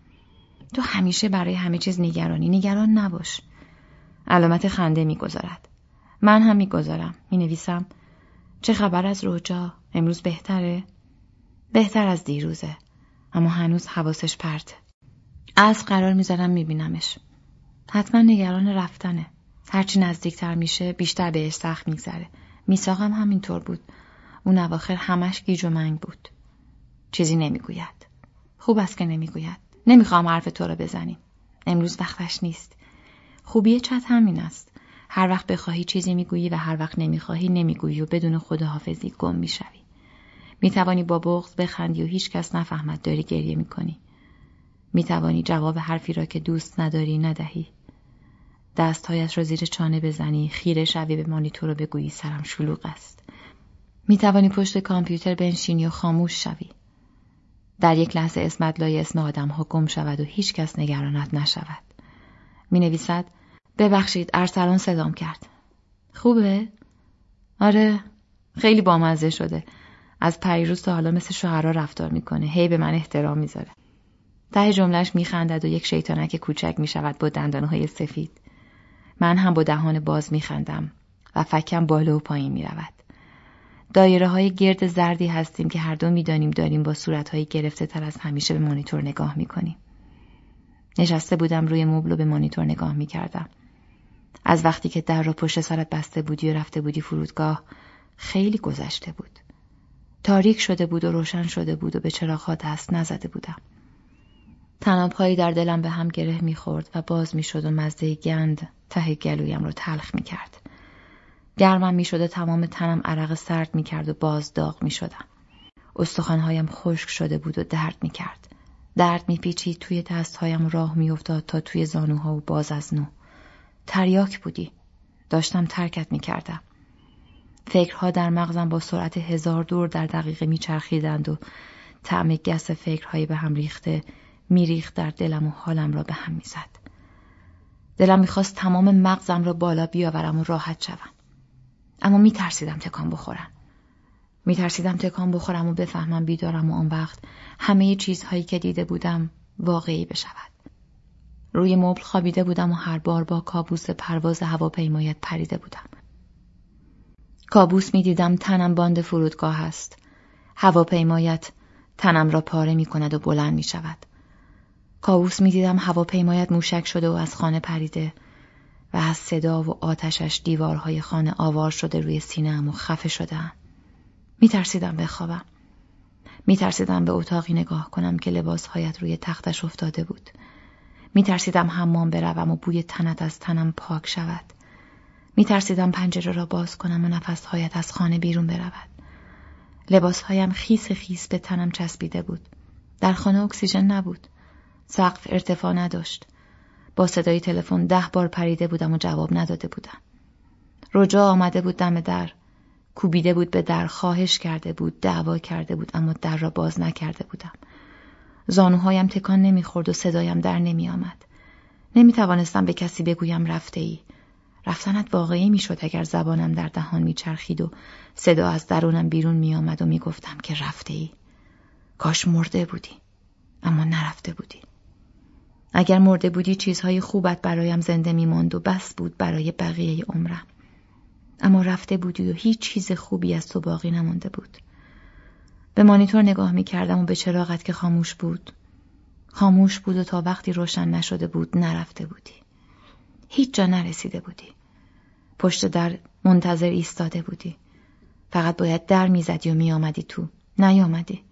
تو همیشه برای همه چیز نگرانی. نگران نباش. علامت خنده می‌گذارد. من هم می‌گذارم. می نویسم. چه خبر از روجا؟ امروز بهتره؟ بهتر از دیروزه. اما هنوز حواسش پرته. از قرار می‌ذارم میبینمش. حتما نگران رفتنه. هرچی نزدیکتر میشه بیشتر بهش سخت میگذره. میساقم همینطور بود. اون اواخر همش گیج و منگ بود. چیزی نمی‌گوید. خوب است که نمی‌گوید. نمی‌خوام حرف تو رو بزنیم. امروز وقتش نیست. خوبی چت همین است. هر وقت بخواهی چیزی می‌گویی و هر وقت نمی‌خواهی نمی‌گویی و بدون خداحافظی گم می‌شوی. می‌توانی با بغض بخندی و هیچ کس نفهمد داری گریه می‌کنی. می‌توانی جواب حرفی را که دوست نداری ندهی. دستهایت را زیر چانه بزنی خیره شوی به مانیتور رو بگویی سرم شلوغ است. می‌توانی پشت کامپیوتر بنشینی و خاموش شوی. در یک لحظه اسمت لای اسم آدم ها گم شود و هیچ کس نگرانت نشود. می نویسد ببخشید ارسلان صدام کرد. خوبه؟ آره خیلی بامزه شده. از پریروز تا حالا مثل شوهرها رفتار می‌کنه. هی به من احترام می‌ذاره. ته جملهش میخندد و یک شیطانک کوچک می‌شود با دندانهای سفید. من هم با دهان باز میخندم و فکم بالا و پایین می‌رود. دایره های گرد زردی هستیم که هر دو می‌دانیم داریم با صورت گرفته تر از همیشه به مانیتور نگاه می‌کنیم. نشسته بودم روی مبل و به مانیتور نگاه می‌کردم. از وقتی که در را پشت سرت بسته بودی و رفته بودی فرودگاه خیلی گذشته بود. تاریک شده بود و روشن شده بود و به چراغها دست نزده بودم. تنابهایی در دلم به هم گره می‌خورد و باز می‌شد و مزده گند ته گلویم رو تلخ می‌کرد. گرمم می‌شد و تمام تنم عرق سرد می‌کرد و باز داغ می‌شدم. استخوانهایم خشک شده بود و درد می‌کرد. درد میپیچید توی دستهایم راه میافتاد تا توی زانوها و باز از نو. تریاک بودی. داشتم ترکت می‌کردم. فکرها در مغزم با سرعت هزار دور در دقیقه میچرخیدند و طعم گس فکرهایی به هم ریخته میریخت در دلم و حالم را به هم می‌زد. دلم می‌خواست تمام مغزم را بالا بیاورم و راحت شوم. اما میترسیدم تکان بخورم. میترسیدم تکان بخورم و بفهمم بیدارم و آن وقت همه چیزهایی که دیده بودم واقعی بشود. روی مبل خوابیده بودم و هر بار با کابوس پرواز هواپیمایت پریده بودم. کابوس می‌دیدم تنم باند فرودگاه است. هواپیمایت تنم را پاره می کند و بلند می شود. کابوس می دیدم هواپیمایت موشک شده و از خانه پریده و از صدا و آتشش دیوارهای خانه آوار شده روی سینهام و خفه شدم. می ترسیدم بخوابم. می ترسیدم به اتاقی نگاه کنم که لباسهایت روی تختش افتاده بود. می ترسیدم حمام بروم و بوی تنت از تنم پاک شود. می ترسیدم پنجره را باز کنم و نفسهایت از خانه بیرون برود. لباسهایم خیس خیس به تنم چسبیده بود. در خانه اکسیژن نبود. سقف ارتفاع نداشت. با صدای تلفن ده بار پریده بودم و جواب نداده بودم. رجا آمده بود دم در. کوبیده بود به در خواهش کرده بود دعوا کرده بود اما در را باز نکرده بودم. زانوهایم تکان نمی‌خورد و صدایم در نمی آمد. نمی توانستم به کسی بگویم رفته ای. رفتنت واقعی می‌شد اگر زبانم در دهان میچرخید و صدا از درونم بیرون میآمد و می‌گفتم که رفته ای. کاش مرده بودی. اما نرفته بودی. اگر مرده بودی چیزهای خوبت برایم زنده میماند و بس بود برای بقیه عمرم. اما رفته بودی و هیچ چیز خوبی از تو باقی نمانده بود. به مانیتور نگاه می کردم و به چراغت که خاموش بود. خاموش بود و تا وقتی روشن نشده بود نرفته بودی. هیچ جا نرسیده بودی. پشت در منتظر ایستاده بودی. فقط باید در می‌زدی و میآمدی تو. نیامدی.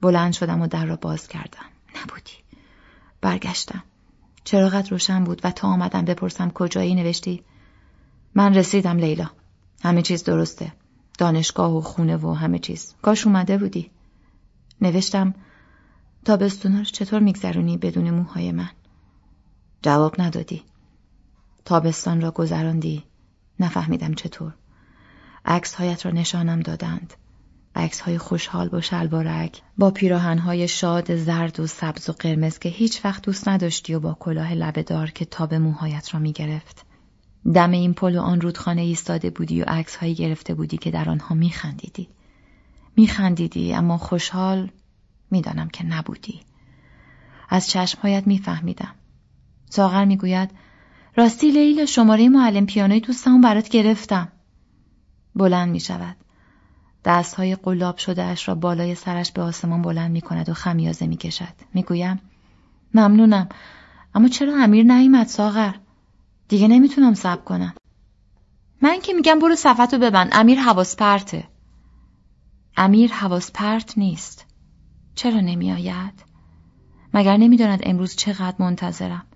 بلند شدم و در را باز کردم. نبودی. برگشتم. چراغت روشن بود و تا آمدم بپرسم کجایی نوشتی؟ من رسیدم لیلا. همه چیز درسته. دانشگاه و خونه و همه چیز. کاش اومده بودی. نوشتم تابستونا رو چطور میگذرونی بدون موهای من؟ جواب ندادی. تابستان را گذراندی. نفهمیدم چطور. عکس هایت را نشانم دادند. عکس های خوشحال با شلوارک با پیراهن شاد زرد و سبز و قرمز که هیچ وقت دوست نداشتی و با کلاه لبه دار که تاب موهایت را می گرفت. دم این پل و آن رودخانه ایستاده بودی و عکس هایی گرفته بودی که در آنها می خندیدی. می خندیدی اما خوشحال می‌دانم که نبودی. از چشمهایت میفهمیدم. ساغر می‌گوید راستی لیلا شماره معلم پیانوی دوستمون برات گرفتم. بلند می شود. دستهای قلاب شده را بالای سرش به آسمان بلند می کند و خمیازه می کشد. می گویم ممنونم اما چرا امیر نیمد ساغر؟ دیگه نمی‌تونم صبر کنم. من که میگم برو صفتو ببند امیر حواس پرته. امیر حواس پرت نیست. چرا نمیآید؟ مگر نمی‌داند امروز چقدر منتظرم؟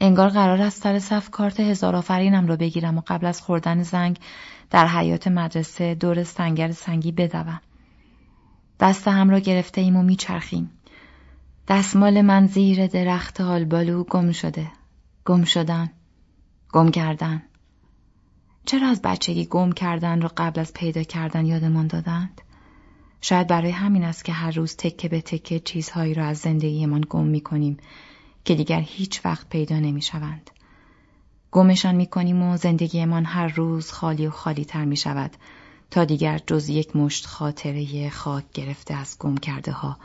انگار قرار است سر صف کارت هزار آفرینم را بگیرم و قبل از خوردن زنگ در حیات مدرسه دور سنگر سنگی بدوم. دست هم را گرفته ایم و میچرخیم. دستمال من زیر درخت هالبالو گم شده. گم شدن. گم کردن. چرا از بچگی گم کردن را قبل از پیدا کردن یادمان دادند؟ شاید برای همین است که هر روز تکه به تکه چیزهایی را از زندگیمان گم می کنیم که دیگر هیچ وقت پیدا نمی شوند. گمشان می کنیم و زندگیمان هر روز خالی و خالی تر می شود تا دیگر جز یک مشت خاطره خاک گرفته از گم کرده ها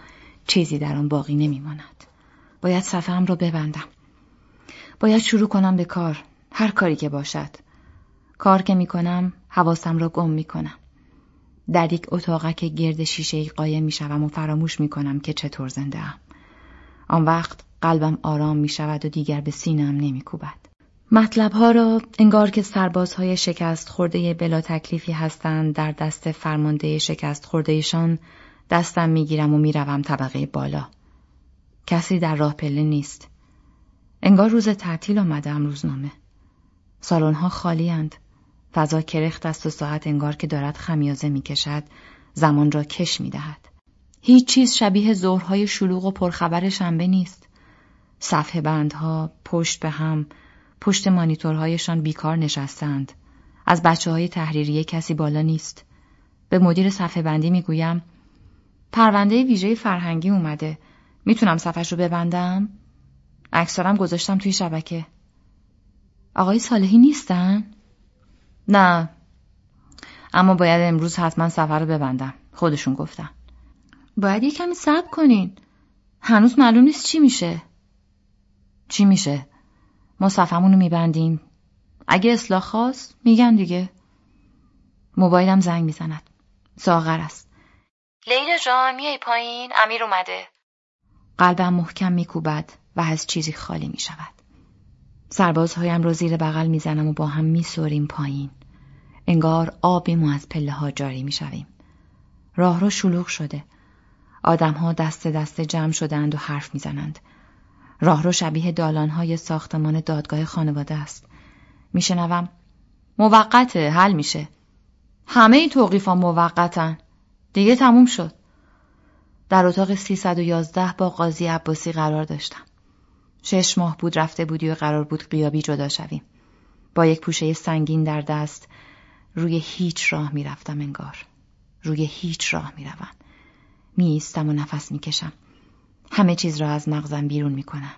چیزی در آن باقی نمی ماند. باید صفم را ببندم. باید شروع کنم به کار. هر کاری که باشد. کار که می کنم حواسم را گم می کنم. در یک اتاقک گرد شیشه ای قایم می شوم و فراموش می کنم که چطور زنده ام. آن وقت قلبم آرام می شود و دیگر به سینم نمی کوبد. مطلب ها را انگار که سربازهای شکست خورده بلا تکلیفی هستند در دست فرمانده شکست خوردهشان دستم می‌گیرم و می‌روم طبقه بالا. کسی در راه پله نیست. انگار روز تعطیل آمدم روزنامه. سالن ها خالی اند. فضا کرخت است و ساعت انگار که دارد خمیازه می‌کشد زمان را کش می‌دهد. هیچ چیز شبیه ظهرهای شلوغ و پرخبر شنبه نیست. صفحه بندها پشت به هم پشت مانیتورهایشان بیکار نشستند. از بچه های تحریریه کسی بالا نیست. به مدیر صفحه بندی می‌گویم پرونده ویژه فرهنگی اومده. می‌تونم صفحش رو ببندم؟ اکثرم گذاشتم توی شبکه. آقای صالحی نیستن؟ نه. اما باید امروز حتما سفر رو ببندم. خودشون گفتن. باید یه کمی صبر کنین. هنوز معلوم نیست چی میشه. چی میشه؟ ما صفمون رو میبندیم. اگه اصلاح خواست میگن دیگه. موبایلم زنگ می‌زند. ساغر است. لیلا جان میای پایین؟ امیر اومده. قلبم محکم میکوبد و از چیزی خالی می‌شود. سربازهایم را زیر بغل می‌زنم و با هم میسوریم پایین. انگار آبیم و از پله ها جاری می‌شویم. راه را شلوغ شده. آدمها دست دست جمع شدند و حرف می‌زنند. راه رو شبیه دالانهای ساختمان دادگاه خانواده است. میشنوم موقته حل میشه. همه این توقیفا موقتن. دیگه تموم شد. در اتاق 311 با قاضی عباسی قرار داشتم. شش ماه بود رفته بودی و قرار بود قیابی جدا شویم. با یک پوشه سنگین در دست روی هیچ راه می‌رفتم انگار. روی هیچ راه می‌روم. می و نفس می‌کشم. همه چیز را از مغزم بیرون می‌کنم.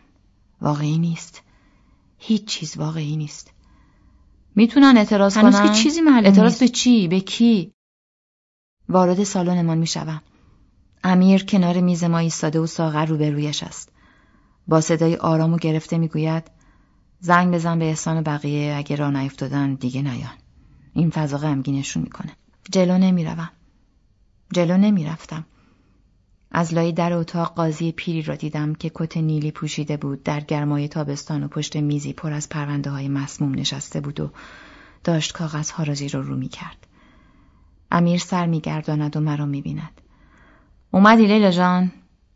واقعی نیست. هیچ چیز واقعی نیست. می‌تونن اعتراض کنن؟ که چیزی معلوم اعتراض به چی؟ به کی؟ وارد سالنمان می‌شوم. امیر کنار میز ما ایستاده و ساغر روبرویش است. با صدای آرام و گرفته می‌گوید زنگ بزن به احسان بقیه اگه راه نیفتادن دیگه نیان. این فضا غمگینشون می‌کنه. جلو نمی‌روم. جلو نمی‌رفتم. از لای در اتاق قاضی پیری را دیدم که کت نیلی پوشیده بود در گرمای تابستان و پشت میزی پر از پرونده های مسموم نشسته بود و داشت کاغذها را زیر و رو می کرد. امیر سر می گرداند و مرا می بیند. اومدی لیلا جان؟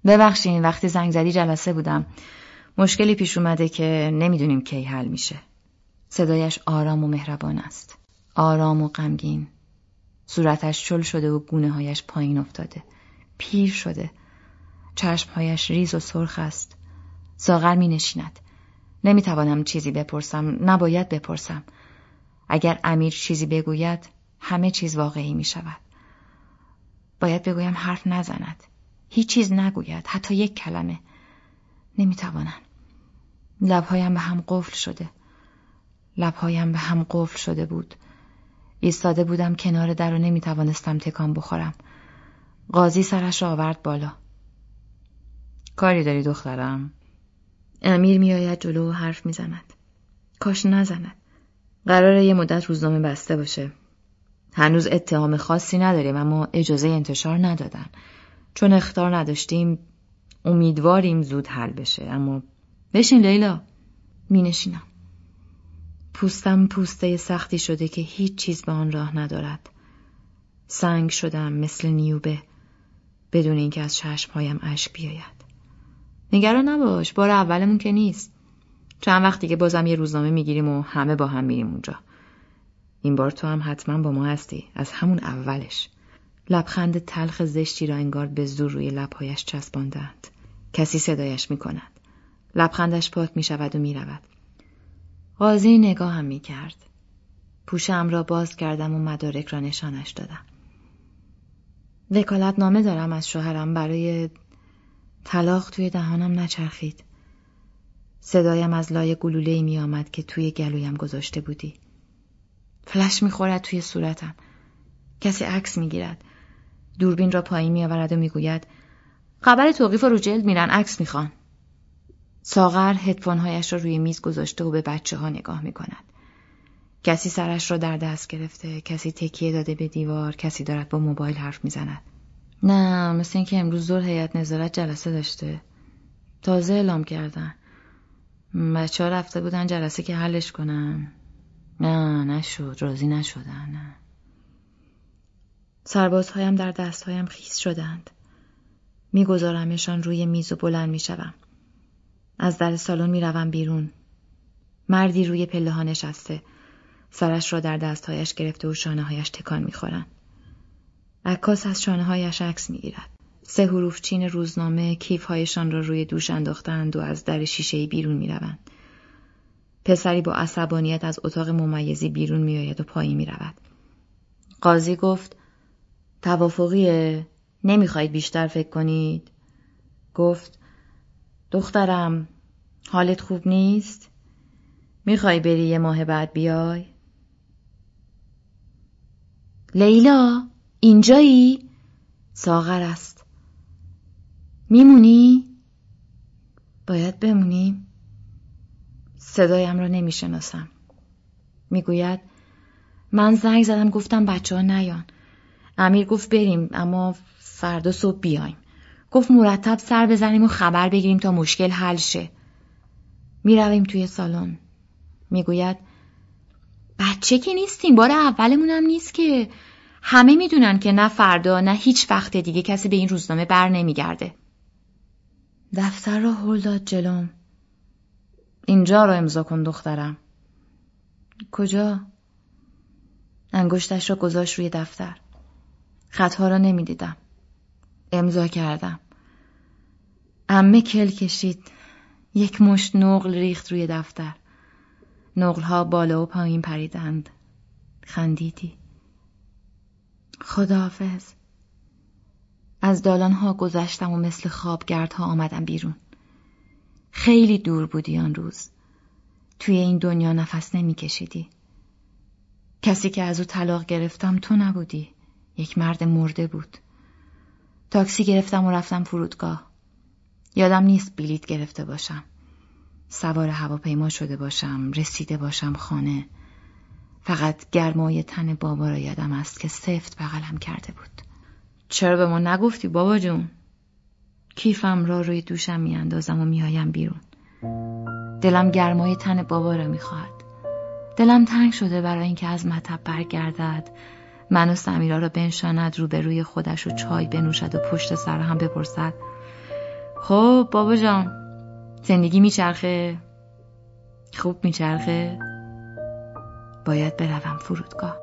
ببخشین وقتی زنگ زدی جلسه بودم. مشکلی پیش اومده که نمی‌دونیم کی حل میشه. صدایش آرام و مهربان است. آرام و غمگین. صورتش چل شده و گونه هایش پایین افتاده. پیر شده. چشمهایش ریز و سرخ است. ساغر می نشیند نمی توانم چیزی بپرسم. نباید بپرسم. اگر امیر چیزی بگوید همه چیز واقعی می شود باید بگویم حرف نزند. هیچ چیز نگوید. حتی یک کلمه. نمی‌توانم. لبهایم به هم قفل شده. لبهایم به هم قفل شده بود. ایستاده بودم کنار در و نمی‌توانستم تکان بخورم. قاضی سرش آورد بالا. کاری داری دخترم؟ امیر میآید جلو و حرف می‌زند. کاش نزند. قراره یه مدت روزنامه بسته باشه. هنوز اتهام خاصی نداریم اما اجازه انتشار ندادن. چون اختار نداشتیم امیدواریم زود حل بشه. اما بشین لیلا. می نشینم. پوستم پوسته سختی شده که هیچ چیز به آن راه ندارد. سنگ شدم مثل نیوبه بدون اینکه از چشمهایم اشک بیاید. نگران نباش بار اولمون که نیست. چند وقتی که بازم یه روزنامه می‌گیریم و همه با هم میریم اونجا. این بار تو هم حتما با ما هستی. از همون اولش. لبخند تلخ زشتی را انگار به زور روی لبهایش چسباندند. کسی صدایش می کند لبخندش پاک می شود و می رود قاضی نگاهم می کرد پوشم را باز کردم و مدارک را نشانش دادم. وکالت نامه دارم از شوهرم. برای طلاق توی دهانم نچرخید. صدایم از لای گلوله می آمد که توی گلویم گذاشته بودی. فلش می‌خورد توی صورتم. کسی عکس می‌گیرد. دوربین را پایین میآورد و می‌گوید خبر توقیف رو جلد میرن عکس می‌خوان. ساغر هدفونهایش را روی میز گذاشته و به بچه ها نگاه می‌کند. کسی سرش را در دست گرفته کسی تکیه داده به دیوار کسی دارد با موبایل حرف می‌زند. نه مثل اینکه امروز زور هیئت نظارت جلسه داشته. تازه اعلام کردن. بچه ها رفته بودن جلسه که حلش کنن. نه نشد راضی نشدن. نه. سربازهایم در دستهایم خیس شدند. میگذارمشان روی میز و بلند می‌شوم. از در سالن می‌روم بیرون. مردی روی پله ها نشسته. سرش را در دستهایش گرفته و شانه هایش تکان می‌خورند. عکاس از شانه هایش عکس می‌گیرد. سه حروف چین روزنامه کیفهایشان را روی دوش انداختند و از در شیشه بیرون می‌روند. پسری با عصبانیت از اتاق ممیزی بیرون میآید و پایین می‌رود. قاضی گفت توافقیه؟ نمی‌خواید بیشتر فکر کنید؟ گفت دخترم حالت خوب نیست؟ می‌خوای بری یه ماه بعد بیای؟ لیلا اینجایی؟ ساغر است. میمونی؟ باید بمونیم صدایم را نمی‌شناسم. می‌گوید من زنگ زدم گفتم بچه ها نیان. امیر گفت بریم اما فردا صبح بیایم. گفت مرتب سر بزنیم و خبر بگیریم تا مشکل حل شه. می‌رویم توی سالن. می‌گوید بچه که نیستیم بار اولمونم نیست که. همه می‌دونن که نه فردا نه هیچ وقت دیگه کسی به این روزنامه بر نمیگرده. دفتر را هل داد جلوم اینجا رو امضا کن دخترم. کجا؟ انگشتش را گذاشت روی دفتر. خطها را نمی‌دیدم. امضا کردم. امه کل کشید. یک مشت نقل ریخت روی دفتر. نقلها بالا و پایین پریدند. خندیدی. خداحافظ. از دالانها گذشتم و مثل خوابگردها آمدم بیرون. خیلی دور بودی آن روز. توی این دنیا نفس نمیکشیدی. کسی که از او طلاق گرفتم تو نبودی. یک مرد مرده بود. تاکسی گرفتم و رفتم فرودگاه. یادم نیست بلیت گرفته باشم. سوار هواپیما شده باشم رسیده باشم خانه. فقط گرمای تن بابا را یادم است که سفت بغلم کرده بود. چرا به ما نگفتی بابا جون؟ کیفم را روی دوشم میاندازم و میایم بیرون. دلم گرمای تن بابا را می‌خواهد. دلم تنگ شده برای اینکه از مطب برگردد. من و سمیرا را بنشاند روبروی خودش و چای بنوشد و پشت سر هم بپرسد. خب بابا جان زندگی میچرخه؟ خوب میچرخه؟ باید بروم فرودگاه.